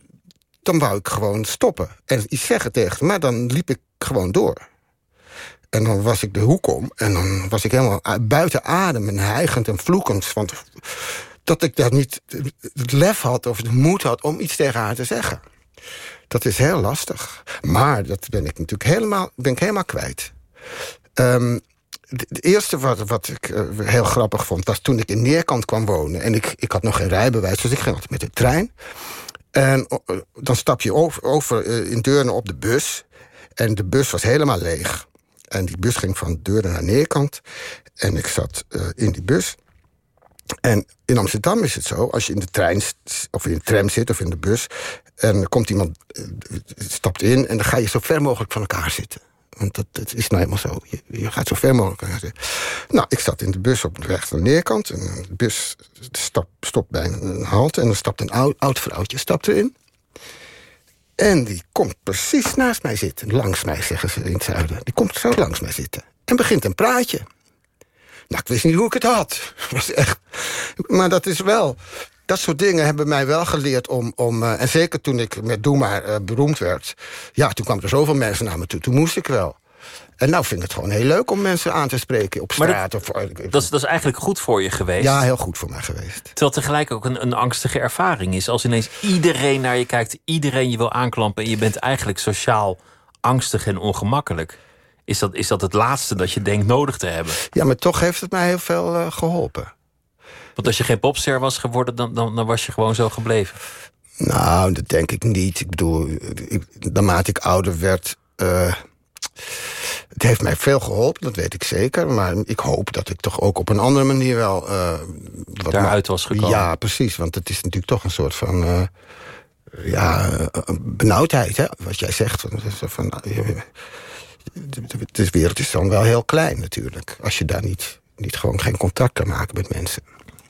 dan wou ik gewoon stoppen. En iets zeggen tegen maar dan liep ik gewoon door. En dan was ik de hoek om en dan was ik helemaal buiten adem... en hijgend en vloekend. Want dat ik daar niet het lef had of de moed had om iets tegen haar te zeggen. Dat is heel lastig. Maar dat ben ik natuurlijk helemaal, ben ik helemaal kwijt. Um, het eerste wat, wat ik uh, heel grappig vond... was toen ik in Neerkant kwam wonen. En ik, ik had nog geen rijbewijs, dus ik ging altijd met de trein. En uh, dan stap je over, uh, in Deurne op de bus. En de bus was helemaal leeg. En die bus ging van Deurne naar Neerkant. En ik zat in die bus. En in Amsterdam is het zo, als je in de trein of in de tram zit of in de bus... en er komt iemand, stapt in en dan ga je zo ver mogelijk van elkaar zitten. Want dat, is nou helemaal zo. Je, je, gaat zo ver mogelijk. Nou, ik zat in de bus op de weg naar de neerkant. En de bus stopt bij een halte. En dan stapt een oud, oud vrouwtje stapt erin. En die komt precies naast mij zitten. Langs mij, zeggen ze in het zuiden. Die komt zo langs mij zitten. En begint een praatje. Nou, ik wist niet hoe ik het had. was echt... Maar dat is wel... Dat soort dingen hebben mij wel geleerd om... om uh, en zeker toen ik met Doe Maar uh, beroemd werd... ja, toen kwamen er zoveel mensen naar me toe. Toen moest ik wel. En nou vind ik het gewoon heel leuk om mensen aan te spreken op straat. Dat, of, dat, is, dat is eigenlijk goed voor je geweest. Ja, heel goed voor mij geweest. Terwijl tegelijk ook een, een angstige ervaring is. Als ineens iedereen naar je kijkt, iedereen je wil aanklampen... en je bent eigenlijk sociaal angstig en ongemakkelijk. Is dat, is dat het laatste dat je denkt nodig te hebben? Ja, maar toch heeft het mij heel veel uh, geholpen. Want als je geen popster was geworden, dan, dan, dan was je gewoon zo gebleven. Nou, dat denk ik niet. Ik bedoel, ik, naarmate ik ouder werd... Uh, Het heeft mij veel geholpen, dat weet ik zeker. Maar ik hoop dat ik toch ook op een andere manier wel... Uh, wat Daaruit was gekomen. Ja, precies. Want het is natuurlijk toch een soort van... Uh, ja, benauwdheid, hè, wat jij zegt. Van, de wereld is dan wel heel klein natuurlijk. Als je daar niet, niet gewoon geen contact kan maken met mensen.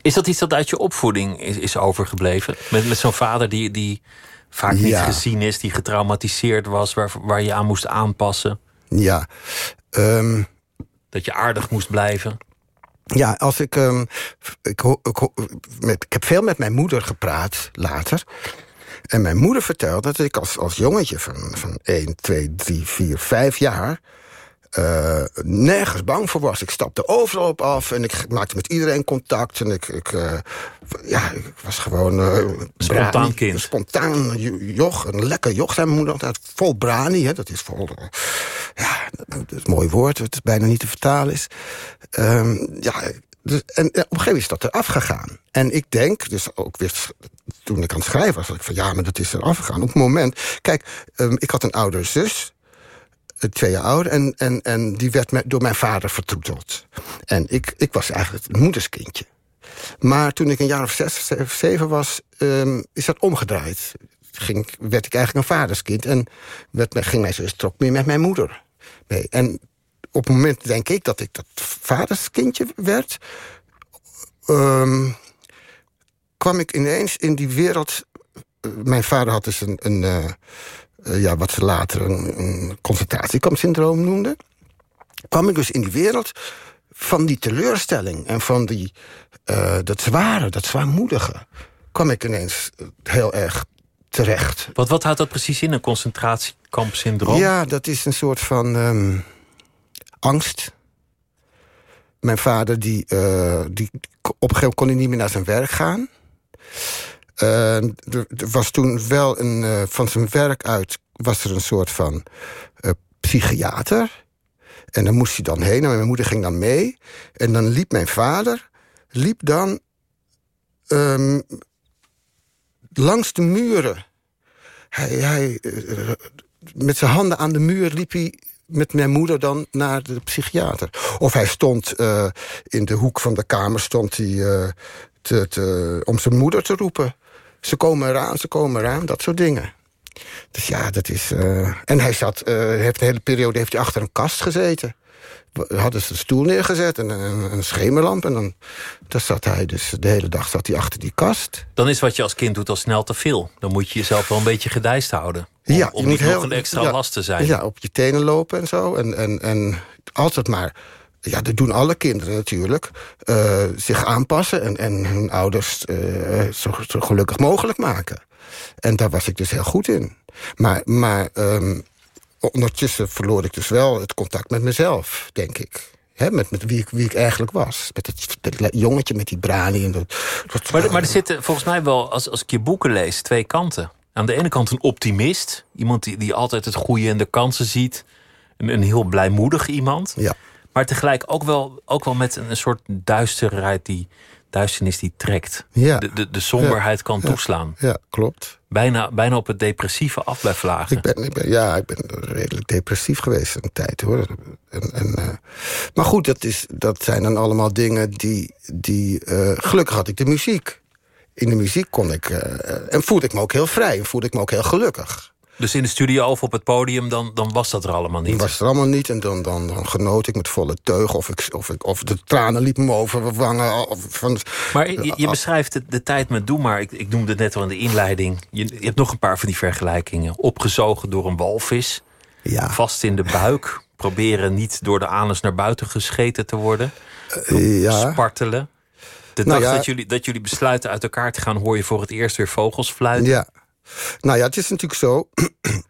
Is dat iets dat uit je opvoeding is, is overgebleven? Met, met zo'n vader die, die vaak niet gezien is, die getraumatiseerd was, waar, waar je aan moest aanpassen? Ja. Um, dat je aardig moest blijven? Ja, als ik, um, ik, ik, met, ik heb veel met mijn moeder gepraat later. En mijn moeder vertelde dat ik als, als jongetje van, van 1, 2, 3, 4, 5 jaar... Uh, nergens bang voor was. Ik stapte overal op af en ik maakte met iedereen contact. En ik, ik uh, ja, ik was gewoon... Uh, spontaan brani, kind. Spontaan joch, een lekker joch, zei mijn moeder altijd. Vol brani, hè, dat is vol... ja, dat is een mooi woord, het bijna niet te vertalen is. Um, ja, dus, en op een gegeven moment is dat eraf gegaan. En ik denk, dus ook weer toen ik aan het schrijven was... ik van ja, maar dat is eraf gegaan. Op het moment... Kijk, um, ik had een oudere zus twee jaar ouder. En, en, en die werd me, door mijn vader vertroeteld. En ik, ik was eigenlijk het moederskindje. Maar toen ik een jaar of zes, of zeven was, um, is dat omgedraaid. Ging, werd ik eigenlijk een vaderskind. En werd, ging mijn zus trok meer met mijn moeder mee. En op het moment, denk ik, dat ik dat vaderskindje werd... Um, kwam ik ineens in die wereld... Mijn vader had dus een, een, uh, uh, ja, wat ze later een, een concentratiekampsyndroom noemden... kwam ik dus in die wereld van die teleurstelling... en van die, uh, dat zware, dat zwaarmoedige... kwam ik ineens heel erg terecht. Wat, wat houdt dat precies in, een concentratiekampsyndroom? Ja, dat is een soort van um, angst. Mijn vader, die, uh, die, op een gegeven moment kon hij niet meer naar zijn werk gaan... Uh, er, was toen wel een, uh, van zijn werk uit... was er een soort van uh, psychiater. En dan moest hij dan heen en mijn moeder ging dan mee. En dan liep mijn vader... liep dan um, langs de muren. Hij, hij, met zijn handen aan de muur liep hij met mijn moeder dan naar de psychiater. Of hij stond in de hoek van de kamer... stond hij te, te, om zijn moeder te roepen. Ze komen eraan, ze komen eraan, dat soort dingen. Dus ja, dat is... Uh... En hij zat, uh, heeft de hele periode heeft hij achter een kast gezeten. Hadden ze een stoel neergezet en een, een schemerlamp. En dan daar zat hij dus de hele dag zat hij achter die kast. Dan is wat je als kind doet al snel te veel. Dan moet je jezelf wel een beetje gedijst houden. Om, ja, om niet heel, nog een extra ja, last te zijn. Ja, op je tenen lopen en zo. En, en, en altijd maar ja, dat doen alle kinderen natuurlijk, uh, zich aanpassen... en, en hun ouders uh, zo, zo, gelukkig mogelijk maken. En daar was ik dus heel goed in. Maar, maar um, ondertussen verloor ik dus wel het contact met mezelf, denk ik. He, met, met wie, ik, wie ik eigenlijk was. Met het, jongetje met die brani. En dat, dat maar, maar er zitten volgens mij wel, als, als ik je boeken lees, twee kanten. Aan de ene kant een optimist. Iemand die, die altijd het goede en de kansen ziet. Een, een heel blijmoedig iemand. Ja. Maar tegelijk ook wel, ook wel met een, soort duisterheid die duisternis die trekt. Ja. De, de, de somberheid kan toeslaan. Ja, klopt. Bijna, bijna op het depressieve af Ik ben, ik ben, ja, ik ben redelijk depressief geweest een tijd hoor. En, en, uh, maar goed, dat, is, dat zijn dan allemaal dingen die. die uh, gelukkig had ik de muziek. In de muziek kon ik. Uh, en voelde ik me ook heel vrij. En voelde ik me ook heel gelukkig. Dus in de studio of op het podium, dan, dan was dat er allemaal niet? was er allemaal niet. En dan, dan, dan genoot ik met volle teug. Of, ik, of, ik, of de tranen liepen me over mijn wangen. Of van, maar je, je beschrijft de, de, tijd met Doe maar. Ik, ik noemde het net al in de inleiding. Je, je, hebt nog een paar van die vergelijkingen. Opgezogen door een walvis. Ja. Vast in de buik. Proberen niet door de anus naar buiten gescheten te worden. Uh, ja. Spartelen. De nou dag ja. dat, jullie, dat jullie besluiten uit elkaar te gaan... hoor je voor het eerst weer vogels fluiten. Ja. Nou ja, het is natuurlijk zo...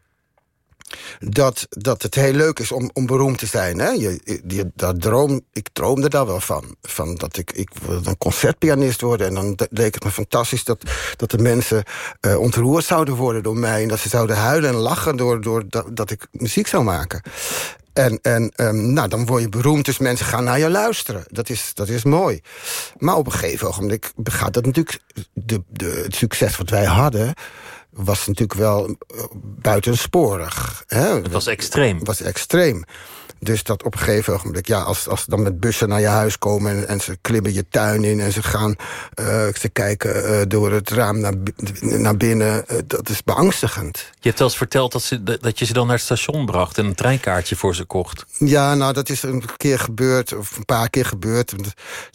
dat, dat het heel leuk is om, om beroemd te zijn. Hè? Je, je, dat droom, ik droomde daar wel van. van dat ik, ik wilde een concertpianist worden. En dan leek het me fantastisch dat, dat de mensen uh, ontroerd zouden worden door mij. En dat ze zouden huilen en lachen door, door dat, ik muziek zou maken. En, en um, nou, dan word je beroemd, dus mensen gaan naar je luisteren. Dat is, dat is mooi. Maar op een gegeven ogenblik gaat dat natuurlijk... De, de, het succes wat wij hadden was natuurlijk wel buitensporig. Hè? Het was extreem. Het was extreem. Dus dat op een gegeven ogenblik, ja, als, als ze dan met bussen naar je huis komen... en, en ze klimmen je tuin in en ze gaan uh, ze kijken uh, door het raam naar, naar binnen... Uh, dat is beangstigend. Je hebt wel eens verteld dat, ze, dat je ze dan naar het station bracht... en een treinkaartje voor ze kocht. Ja, nou, dat is een keer gebeurd, of een paar keer gebeurd.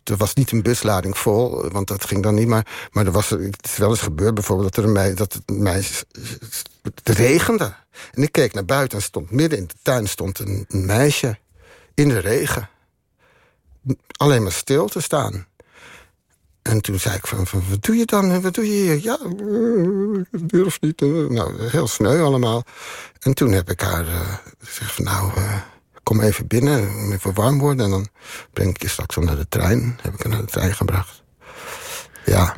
Er was niet een buslading vol, want dat ging dan niet. Maar, maar er was, het is wel eens gebeurd bijvoorbeeld... dat, er een meisje, dat meisje het regende. En ik keek naar buiten en stond midden in de tuin stond een, meisje in de regen. Alleen maar stil te staan. En toen zei ik van, van, wat doe je dan? Wat doe je hier? Ja, ik durf niet. Nou, heel sneu allemaal. En toen heb ik haar uh, gezegd van, nou, uh, kom even binnen, even warm worden... en dan breng ik je straks naar de trein. Heb ik haar naar de trein gebracht. Ja.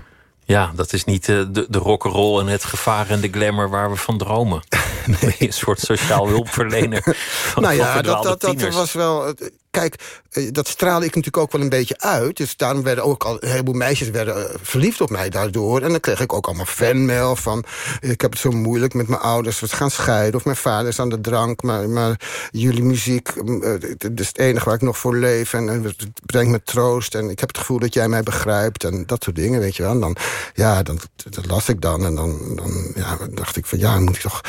Ja, dat is niet uh, de, de rock'n'roll en het gevaar en de glamour waar we van dromen. Nee. Een soort sociaal hulpverlener. nou ja, dat, dat, dat was wel kijk, eh, dat straalde ik natuurlijk ook wel een beetje uit. Dus daarom werden ook al een heleboel meisjes werden eh, verliefd op mij daardoor. En dan kreeg ik ook allemaal fanmail van... ik heb het zo moeilijk met mijn ouders, we gaan scheiden... of mijn vader is aan de drank, maar, maar jullie muziek... dat mm, is het enige waar ik nog voor leef en, en het brengt me troost... en ik heb het gevoel dat jij mij begrijpt en dat soort dingen, weet je wel. En dan, ja, dan, dat las ik dan en dan, dan ja, dacht ik van... ja, moet ik toch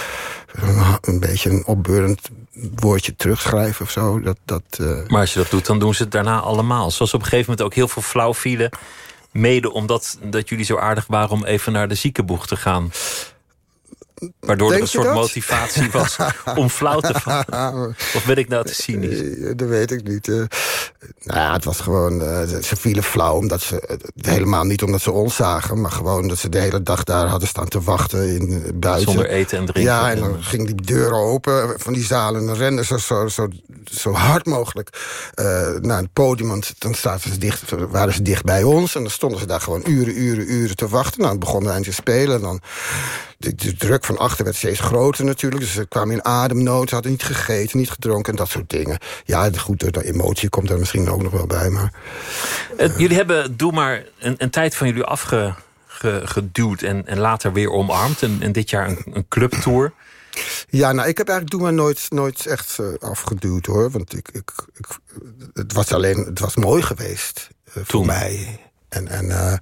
een beetje een opbeurend woordje terugschrijven of zo. Dat, dat, uh... Maar als je dat doet, dan doen ze het daarna allemaal. Zoals op een gegeven moment ook heel veel flauw vielen... mede omdat dat jullie zo aardig waren om even naar de ziekenboeg te gaan. Waardoor er een soort motivatie was om flauw te vallen. Of ben ik nou te cynisch? Uh, dat weet ik niet. Uh, nou ja, het was gewoon... Ze vielen flauw, omdat ze, helemaal niet omdat ze ons zagen... maar gewoon dat ze de hele dag daar hadden staan te wachten in, buiten. Zonder eten en drinken. Ja, en dan ging die deuren open van die zalen... en dan renden ze zo, zo, zo hard mogelijk naar het podium... want dan zaten ze dicht, waren ze dicht bij ons... en dan stonden ze daar gewoon uren, uren, uren te wachten. Nou, dan begonnen wij te spelen en dan de, de, druk van achter werd steeds groter natuurlijk. Dus ze kwamen in ademnood, ze hadden niet gegeten, niet gedronken en dat soort dingen. Ja, goed, de emotie komt er misschien ook nog wel bij. Maar, uh, jullie hebben Doe maar een, een tijd van jullie afgeduwd en, en later weer omarmd. En, en dit jaar een, een clubtour. Ja, nou, ik heb eigenlijk Doe maar nooit, nooit echt uh, afgeduwd hoor. Want ik, ik, ik, het was alleen, het was mooi geweest uh, voor mij. En, en uh,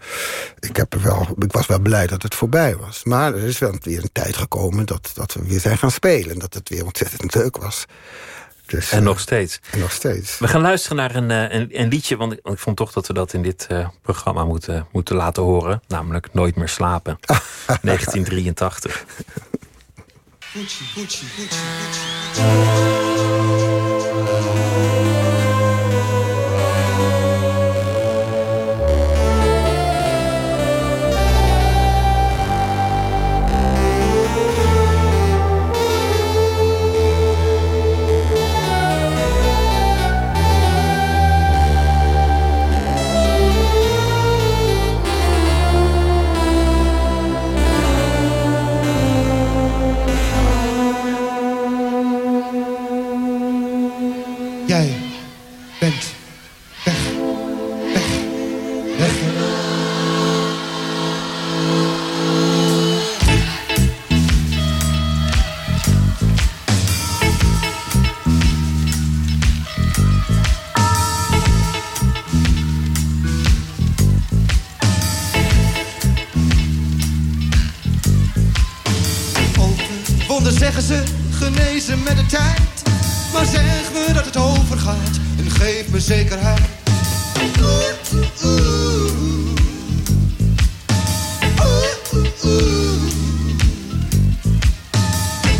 ik, heb wel, ik was wel blij dat het voorbij was. Maar er is wel weer een tijd gekomen dat, dat we weer zijn gaan spelen. En dat het weer ontzettend leuk was. Dus, en uh, nog steeds. En nog steeds. We gaan luisteren naar een, uh, een, een, liedje. Want ik, want ik, vond toch dat we dat in dit programma moeten, moeten laten horen. Namelijk Nooit meer slapen. 1983. Gucci, Gucci, Gucci, zonder Jij bent weg, weg, weg. Open zeggen ze, genezen met de tijd maar zeg me dat het overgaat en geef me zekerheid.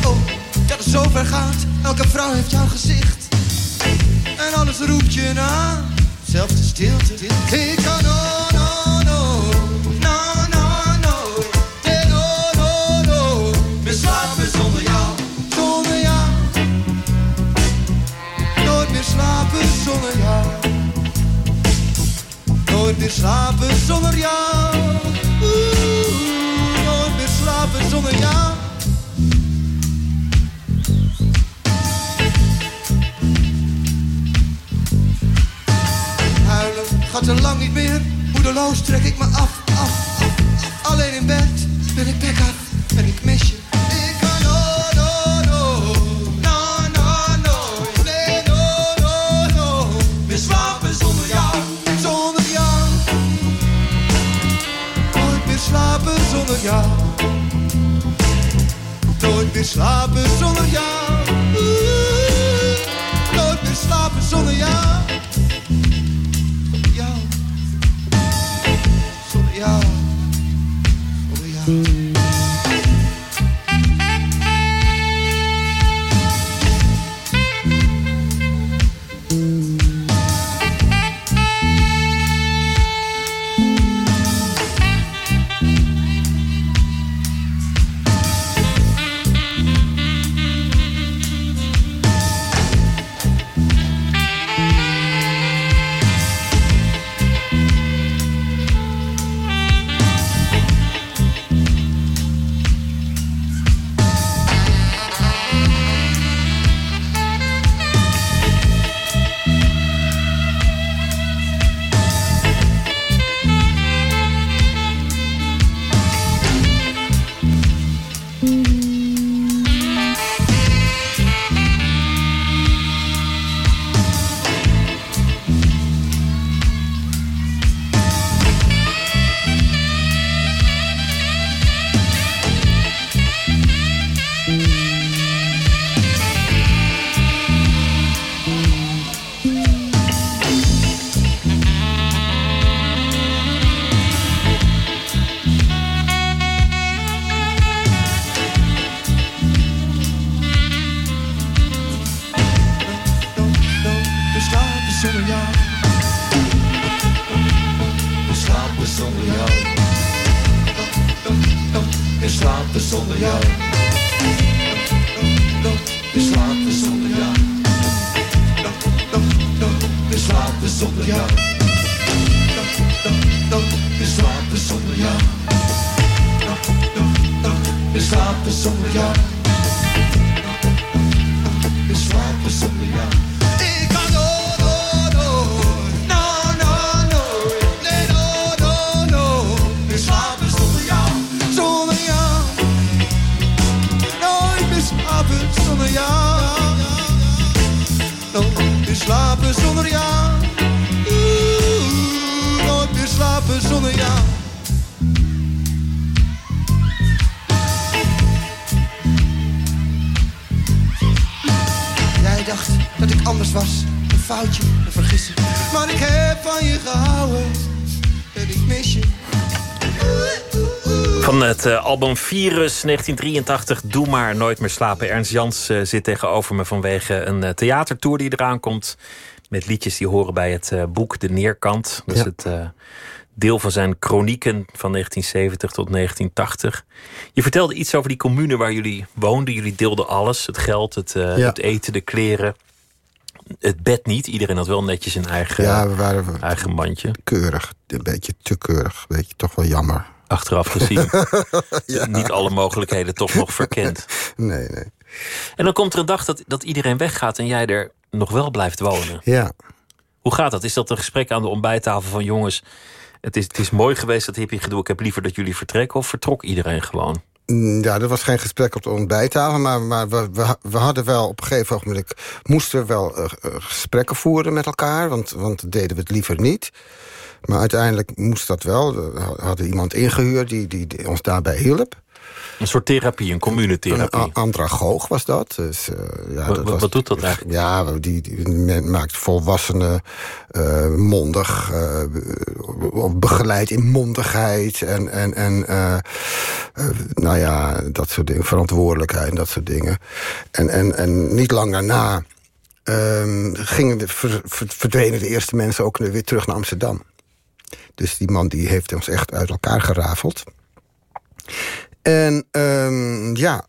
Oh, dat het zover gaat, elke vrouw heeft jouw gezicht. En alles roept je na, zelfs de stilte. Dacht dat ik anders was, een foutje, een vergissing. Maar ik heb van je gehouden en ik mis je. Van het eh, album Virus 1983, Doe maar nooit meer slapen. Ernst Jans eh, zit tegenover me vanwege een uh, theatertour die eraan komt. Met liedjes die horen bij het boek De Neerkant. Dat is Ja. het deel van zijn chronieken van 1970 tot 1980. Je vertelde iets over die commune waar jullie woonden. Jullie deelden alles. Het geld, het, eh, Ja. het eten, de kleren. Het bed niet. Iedereen had wel netjes een eigen, Ja, we waren eigen mandje. keurig. Een beetje te keurig. Een beetje toch wel jammer. Achteraf gezien. Niet alle mogelijkheden toch nog verkend. Nee, nee. En dan komt er een dag dat, dat iedereen weggaat en jij er nog wel blijft wonen. Ja. Hoe gaat dat? Is dat een gesprek aan de ontbijttafel van jongens? Het is, het is mooi geweest dat hippie gedoe. Ik heb liever dat jullie vertrekken. Of vertrok iedereen gewoon? Mm, Ja, er was geen gesprek op de ontbijttafel, maar, maar we, we, we hadden wel op een gegeven moment... moesten we wel eh, eh, gesprekken voeren met elkaar, want, want deden we het liever niet. Maar uiteindelijk moest dat wel. We hadden iemand ingehuurd die, die, die ons daarbij hielp. Een soort therapie, een Een communetherapie. a- andragoog was dat. Dus, eh, ja, Wat- dat was, wat doet dat eigenlijk? Ja, die, maakt volwassenen eh, mondig. eh, begeleid in mondigheid. En, en, en nou ja, dat soort dingen. Verantwoordelijkheid en dat soort dingen. En, en, en niet lang daarna ehm, gingen de, ver- ver- verdwenen de eerste mensen ook weer terug naar Amsterdam. Dus die man die heeft ons echt uit elkaar gerafeld. En ehm, ja,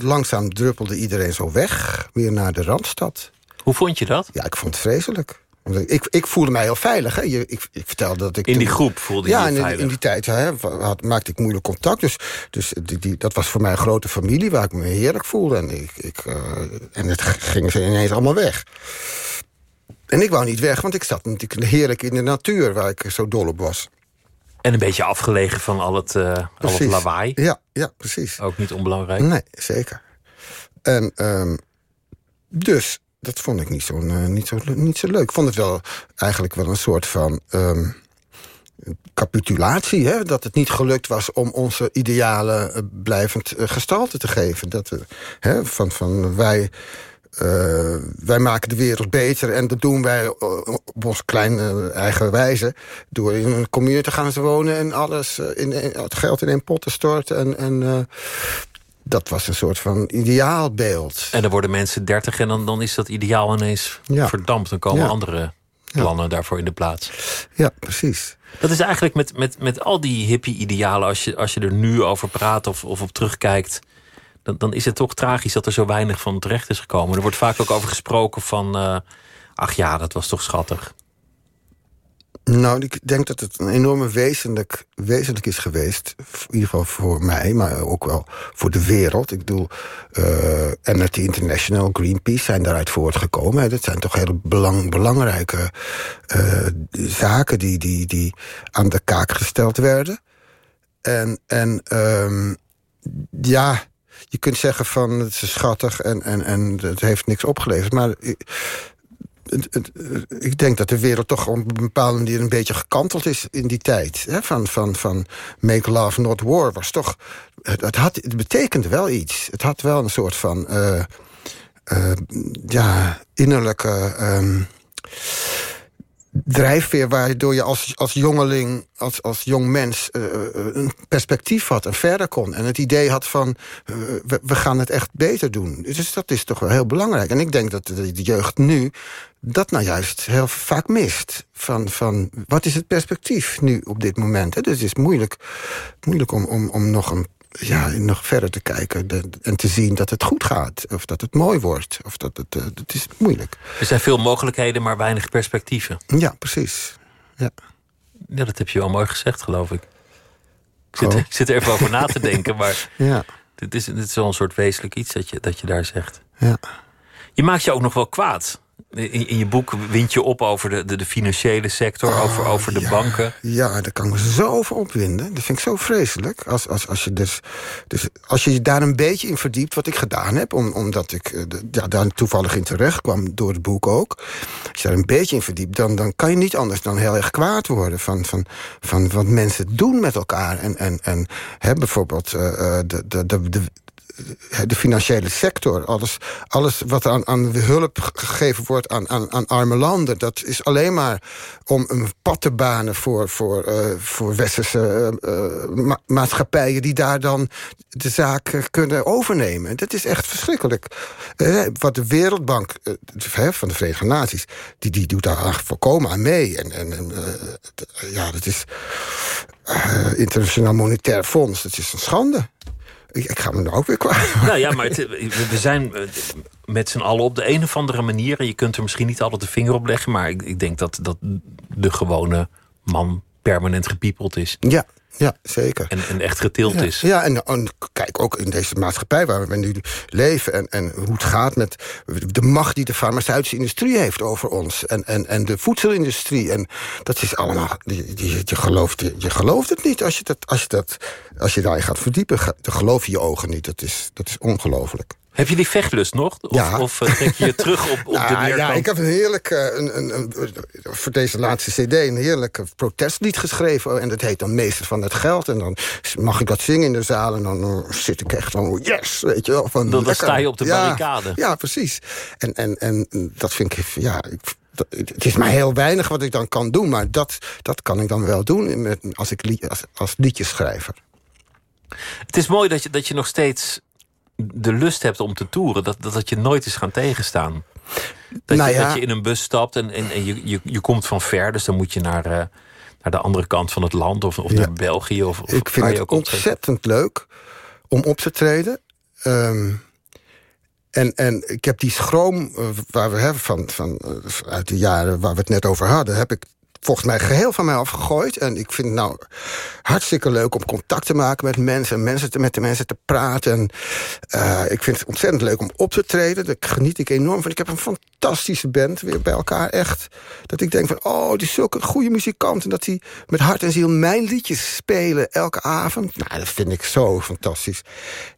langzaam druppelde iedereen zo weg, weer naar de Randstad. Hoe vond je dat? Ja, ik vond het vreselijk. Ik, ik voelde mij heel veilig. Hè. Je, ik, ik vertelde dat ik In die toen- groep voelde je ja, je en in, die tijd hè, had, maakte ik moeilijk contact. Dus, dus die, die, dat was voor mij een grote familie waar ik me heerlijk voelde. En, ik, ik, eh, en het ging ze ineens allemaal weg. En ik wou niet weg, want ik zat natuurlijk heerlijk in de natuur... waar ik zo dol op was. En een beetje afgelegen van al het, eh, al het lawaai. Ja, ja precies. Ook niet onbelangrijk. Nee, zeker. En ehm, dus, dat vond ik niet zo, niet, zo, niet zo leuk. Ik vond het wel eigenlijk wel een soort van... ehm, capitulatie. Hè? Dat het niet gelukt was om onze idealen uh, blijvend gestalte te geven. Dat we, hè, van, van wij, uh, wij maken de wereld beter en dat doen wij op onze kleine eigen wijze. Door in een commune te gaan wonen en alles in, in, het geld in één pot te storten. En, en dat was een soort van ideaalbeeld. En dan worden mensen dertig en dan, dan is dat ideaal ineens ja. verdampt. Dan komen ja. andere plannen daarvoor in de plaats. Ja, precies. Dat is eigenlijk met, met, met al die hippie-idealen, als je, als je er nu over praat of, of op terugkijkt, dan, dan is het toch tragisch dat er zo weinig van terecht is gekomen. Er wordt vaak ook over gesproken van, uh, ach ja, dat was toch schattig. Nou, ik denk dat het een enorme wezenlijk, wezenlijk is geweest. In ieder geval voor mij, maar ook wel voor de wereld. Ik bedoel, uh, Amnesty International, Greenpeace zijn daaruit voortgekomen. Dat zijn toch hele belang, belangrijke uh, zaken die, die, die aan de kaak gesteld werden. En, en um, ja, je kunt zeggen van het is schattig en, en, en het heeft niks opgeleverd. Maar ik denk dat de wereld toch op een bepaalde manier een beetje gekanteld is in die tijd. Hè? Van, van, van Make Love Not War was toch. Het, het, had, het betekende wel iets. Het had wel een soort van. Uh, uh, ja, innerlijke. Um, drijfveer waardoor je als, als jongeling, als, als jong mens... Uh, een perspectief had en verder kon. En het idee had van, uh, we, we, gaan het echt beter doen. Dus dat is toch wel heel belangrijk. En ik denk dat de, de jeugd nu dat nou juist heel vaak mist. Van, van wat is het perspectief nu op dit moment? Hè? Dus het is moeilijk, moeilijk om, om, om nog, een, ja, nog verder te kijken de, en te zien dat het goed gaat. Of dat het mooi wordt. Of dat het, uh, het is moeilijk. Er zijn veel mogelijkheden, maar weinig perspectieven. Ja, precies. Ja. ja, dat heb je wel mooi gezegd, geloof ik. Ik zit, oh. ik zit er even over na te denken, maar ja. dit, is, dit is wel een soort wezenlijk iets dat je, dat je daar zegt. Ja. Je maakt je ook nog wel kwaad. In, in, je boek wint je op over de, de, de financiële sector, oh, over, over de ja. banken. Ja, daar kan ik me zo over opwinden. Dat vind ik zo vreselijk. Als, als, als, je, dus, dus, als je je daar een beetje in verdiept, wat ik gedaan heb... Om, omdat ik uh, ja, daar toevallig in terecht kwam, door het boek ook... als je daar een beetje in verdiept, dan, dan kan je niet anders dan heel erg kwaad worden... van, van, van wat mensen doen met elkaar. En, en, en hè, bijvoorbeeld uh, de, de, de, de de financiële sector. Alles, alles wat aan, aan hulp gegeven wordt aan, aan, aan arme landen... dat is alleen maar om een pad te banen voor, voor, uh, voor westerse ma maatschappijen... die daar dan de zaak kunnen overnemen. Dat is echt verschrikkelijk. Wat de Wereldbank van de Verenigde Naties... die, die doet daar volkomen aan mee. En, en ja, dat is... Internationaal Monetair Fonds, dat is een schande. Ik ga me nou ook weer kwaad. Nou ja, maar het, we zijn eh, met z'n allen op de een of andere manier. En je kunt er misschien niet altijd de vinger op leggen. Maar ik, ik denk dat, dat de gewone man permanent gepiepeld is. Ja, ja, zeker. En, en echt getild ja, is. Ja, en, en, kijk ook in deze maatschappij waar we nu leven... En, en hoe het gaat met de macht die de farmaceutische industrie heeft over ons... en, en, en de voedselindustrie. En dat is allemaal... Je, je, je, gelooft, je, je gelooft het niet als je, dat, als, je dat, als je daarin gaat verdiepen. Dan geloof je je ogen niet. Dat is, dat is ongelooflijk. Heb je die vechtlust nog? Of, ja. of uh, trek je je terug op, op nou, de meerkant? Ja, ik heb een heerlijk, uh, een, een, een, voor deze laatste cd... een heerlijk protestlied geschreven. En dat heet dan Meester van het Geld. En dan mag ik dat zingen in de zaal. En dan zit ik echt van, yes, weet je wel. Van, dan, dan sta je op de ja, barricade. Ja, precies. En, en, en dat vind ik, ja... Ik, het is maar heel weinig wat ik dan kan doen. Maar dat, dat kan ik dan wel doen met, als, ik lied, als, als liedjeschrijver. Het is mooi dat je, dat je nog steeds de lust hebt om te toeren, dat, dat, dat je nooit is gaan tegenstaan. Dat, nou je, ja. dat je in een bus stapt en, en, en je, je, je komt van ver, dus dan moet je naar, uh, naar de andere kant van het land of, of Ja. naar België. Of, of Ik vind het ontzettend leuk om op te treden. Ehm, en, en ik heb die schroom eh, waar we hebben van, van, eh, uit de jaren waar we het net over hadden, heb ik volgens mij geheel van mij afgegooid. En ik vind het nou hartstikke leuk om contact te maken met mensen... en mensen te, met de mensen te praten. En, uh, ik vind het ontzettend leuk om op te treden. Daar geniet ik enorm van. Ik heb een fantastische band weer bij elkaar, echt. Dat ik denk van, oh, die zulke goede muzikanten... dat die met hart en ziel mijn liedjes spelen elke avond. Nou, dat vind ik zo fantastisch.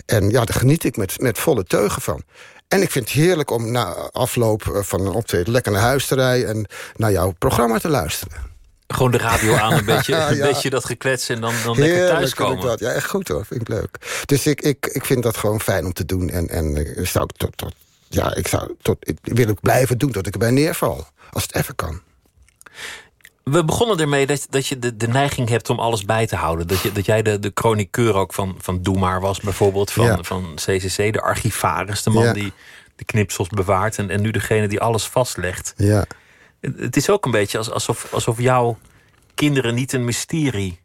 En ja, daar geniet ik met, met volle teugen van. En ik vind het heerlijk om na afloop van een optreden lekker naar huis te rijden... en naar jouw programma te luisteren. Gewoon de radio aan, een beetje, een Ja. beetje dat geklets en dan, dan lekker Heerlijk thuiskomen. ik dat. Ja, echt goed hoor. Vind ik leuk. Dus ik, ik, ik vind dat gewoon fijn om te doen. En, en ik zou tot, tot, ja, ik zou tot, ik wil ook blijven doen tot ik erbij neerval. Als het even kan. We begonnen ermee dat, dat je de, de neiging hebt om alles bij te houden. Dat, je, dat jij de, de chroniqueur ook van, van Doe Maar was, bijvoorbeeld. Van, Ja. van CCC, de archivaris, de man Ja. die de knipsels bewaart. En, en nu degene die alles vastlegt. Ja. Het, het is ook een beetje als- alsof, alsof jouw kinderen niet een mysterie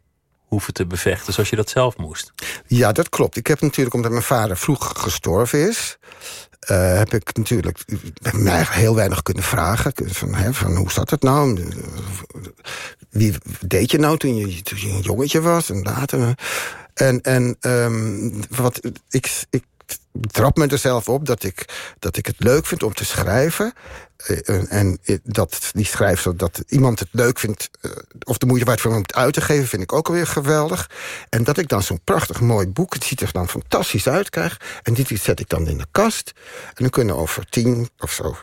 hoeven te bevechten. Zoals je dat zelf moest. Ja, dat klopt. Ik heb natuurlijk, omdat mijn vader vroeg gestorven is... eh, heb ik natuurlijk heb eigenlijk heel weinig kunnen vragen. Van, hè, van hoe zat het nou? Wie deed je nou toen je, toen je een jongetje was en later? En, en ehm, wat, ik, ik trap me er zelf op dat ik, dat ik het leuk vind om te schrijven. Eh, en dat die schrijfster, dat iemand het leuk vindt... eh, of de moeite waard vindt om het uit te geven... vind ik ook alweer geweldig. En dat ik dan zo'n prachtig mooi boek... het ziet er dan fantastisch uit krijg... en dit zet ik dan in de kast. En dan kunnen over tien of zo...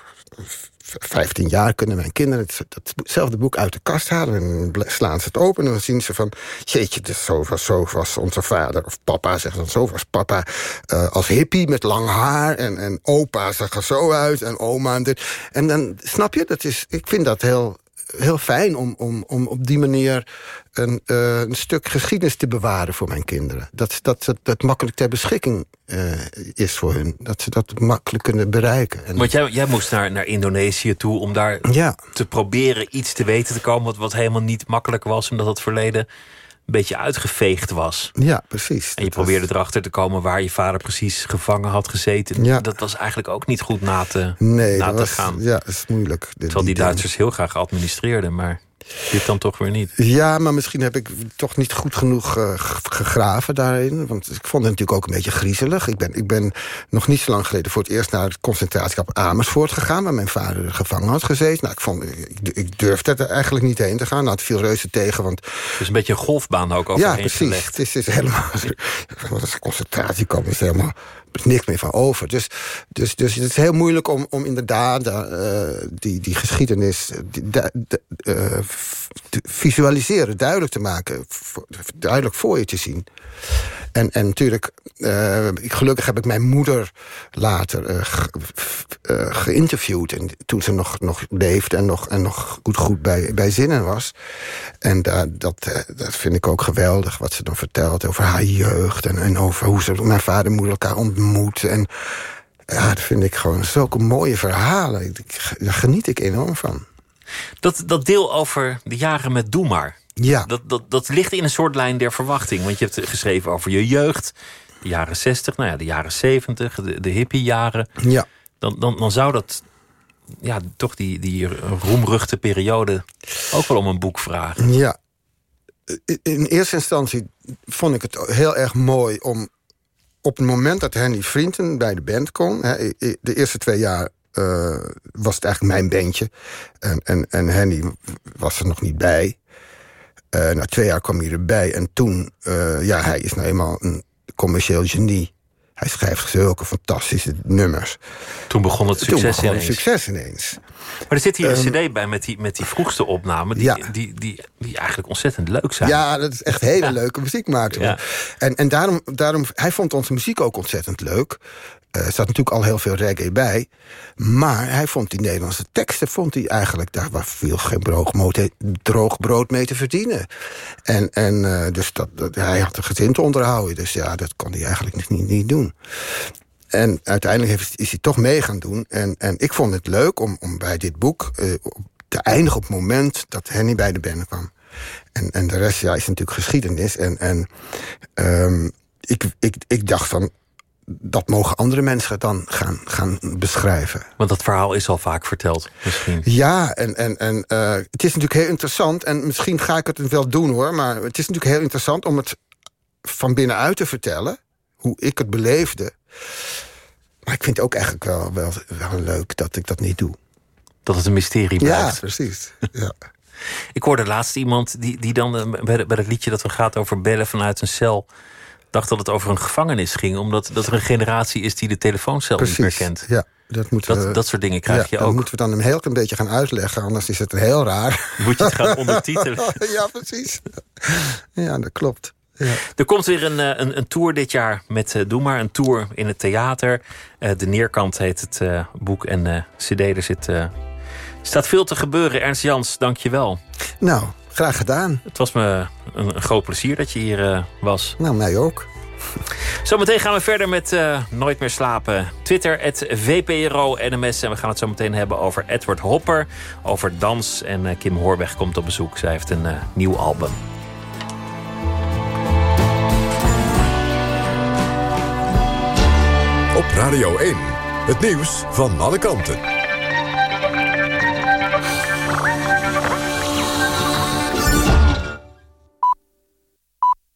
vijftien jaar kunnen mijn kinderen het- datzelfde boek uit de kast halen... en slaan ze het open en dan zien ze van... jeetje, dus zo, was, zo was onze vader, of papa zegt dan... zo was papa eh, als hippie met lang haar... En, en opa zag er zo uit en oma en dit. En dan, snap je, dat is, ik vind dat heel, heel fijn... om, om, om op die manier een, eh, een stuk geschiedenis te bewaren voor mijn kinderen. Dat dat, dat, dat makkelijk ter beschikking eh, is voor hun. Dat ze dat makkelijk kunnen bereiken. En, Want jij, jij moest naar, naar Indonesië toe om daar ja. te proberen iets te weten te komen. Wat, wat helemaal niet makkelijk was, omdat het verleden een beetje uitgeveegd was. Ja, precies. En je was- probeerde erachter te komen waar je vader precies gevangen had gezeten. Ja. Dat was eigenlijk ook niet goed na te, Nee, na te was, gaan. ja, dat is moeilijk. Terwijl die dingen. Duitsers heel graag administreerden, maar dit dan toch weer niet. Ja, maar misschien heb ik toch niet goed genoeg eh, gegraven daarin. Want ik vond het natuurlijk ook een beetje griezelig. Ik ben, ik ben nog niet zo lang geleden voor het eerst naar het concentratiekamp Amersfoort gegaan... waar mijn vader gevangen had gezeten. Nou, ik, vond, ik, ik durfde er eigenlijk niet heen te gaan. Nou, het viel reuze tegen, want Dus een beetje een golfbaan ook overheen ja, precies. gelegd. Het is, het is helemaal. Wat is concentratiekamp is helemaal. Er niks meer van over. Dus, dus, dus het is heel moeilijk om, om inderdaad eh, die, die geschiedenis du- eh, te visualiseren, duidelijk te maken, duidelijk voor je te zien. En, en natuurlijk, eh, gelukkig heb ik mijn moeder later eh, eh, geïnterviewd. En toen ze nog, nog leefde en nog, en nog goed, goed bij, bij zinnen was. En da- dat, dat vind ik ook geweldig, wat ze dan vertelt over haar jeugd. En, en over hoe ze mijn vader en moeder elkaar ontmoeten. En ja, dat vind ik gewoon zulke mooie verhalen. Daar geniet ik enorm van. Dat, dat deel over de jaren met Doe Maar. Ja, Dat, dat, dat ligt in een soort lijn der verwachting. Want je hebt geschreven over je jeugd. De jaren 60, nou ja, de jaren 70, de, de hippiejaren. ja. Dan, dan, dan zou dat ja, toch die, die roemruchte periode ook wel om een boek vragen. Ja. In eerste instantie vond ik het heel erg mooi om... op het moment dat Henny Vrienden bij de band kon... De eerste twee jaar eh, was het eigenlijk mijn bandje. En, en, en Henny was er nog niet bij. Eh, na twee jaar kwam hij erbij. En toen, eh, ja, hij is nou eenmaal een commercieel genie. Hij schrijft zulke fantastische nummers. Toen begon het toen succes begon ineens. succes ineens. Maar er zit hier een cd bij met die, met die vroegste opnamen... Die, Ehm, Ja. die, die, die eigenlijk ontzettend leuk zijn. Ja, dat is echt hele leuke muziek maakte. Ja. En, en daarom, daarom, hij vond onze muziek ook ontzettend leuk. Eh, er zat natuurlijk al heel veel reggae bij. Maar hij vond die Nederlandse teksten, vond hij eigenlijk, daar was viel geen droog, brood mee te verdienen. En, en eh, dus dat, dat- hij had een gezin te onderhouden. Dus ja, dat kon hij eigenlijk niet, niet, doen. En uiteindelijk heeft, is hij toch mee gaan doen. En, en ik vond het leuk om, om bij dit boek eh, te eindigen op het moment dat Henny bij de band kwam. En, en de rest ja, is natuurlijk geschiedenis. En, en ehm, ik, ik, ik dacht van, dat mogen andere mensen dan gaan, gaan beschrijven. Want dat verhaal is al vaak verteld, misschien. Ja, en, en, en eh, het is natuurlijk heel interessant. En misschien ga ik het wel doen hoor. Maar het is natuurlijk heel interessant om het van binnenuit te vertellen. Hoe ik het beleefde. Maar ik vind het ook eigenlijk wel, wel, wel leuk dat ik dat niet doe. Dat het een mysterie Ja, blijft. precies. Ja. Ik hoorde laatst iemand die, die dan eh, bij het liedje dat we gaat over bellen vanuit een cel... dacht dat het over een gevangenis ging. Omdat dat er een generatie is die de telefooncel niet meer kent. Ja. Dat, moeten Dat, we, dat soort dingen krijg ja, je ook. moeten we dan een heel klein beetje gaan uitleggen. Anders is het heel raar. Moet je het gaan ondertitelen. ja, precies. Ja, dat klopt. Ja. Er komt weer een, eh, een, een tour dit jaar met eh, Doe maar. Een tour in het theater. Eh, de Neerkant heet het boek en cd. Er zit, staat veel te gebeuren. Ernst Jans, dank je wel. Nou, graag gedaan. Het was me een, een groot plezier dat je hier eh, was. Nou, mij ook. Zometeen gaan we verder met eh, Nooit meer slapen. Twitter, het VPRO NMS. En we gaan het zo meteen hebben over Edward Hopper. Over dans. En eh, Kim Hoorweg komt op bezoek. Zij heeft een eh, nieuw album. Op Radio 1. Het nieuws van alle kanten.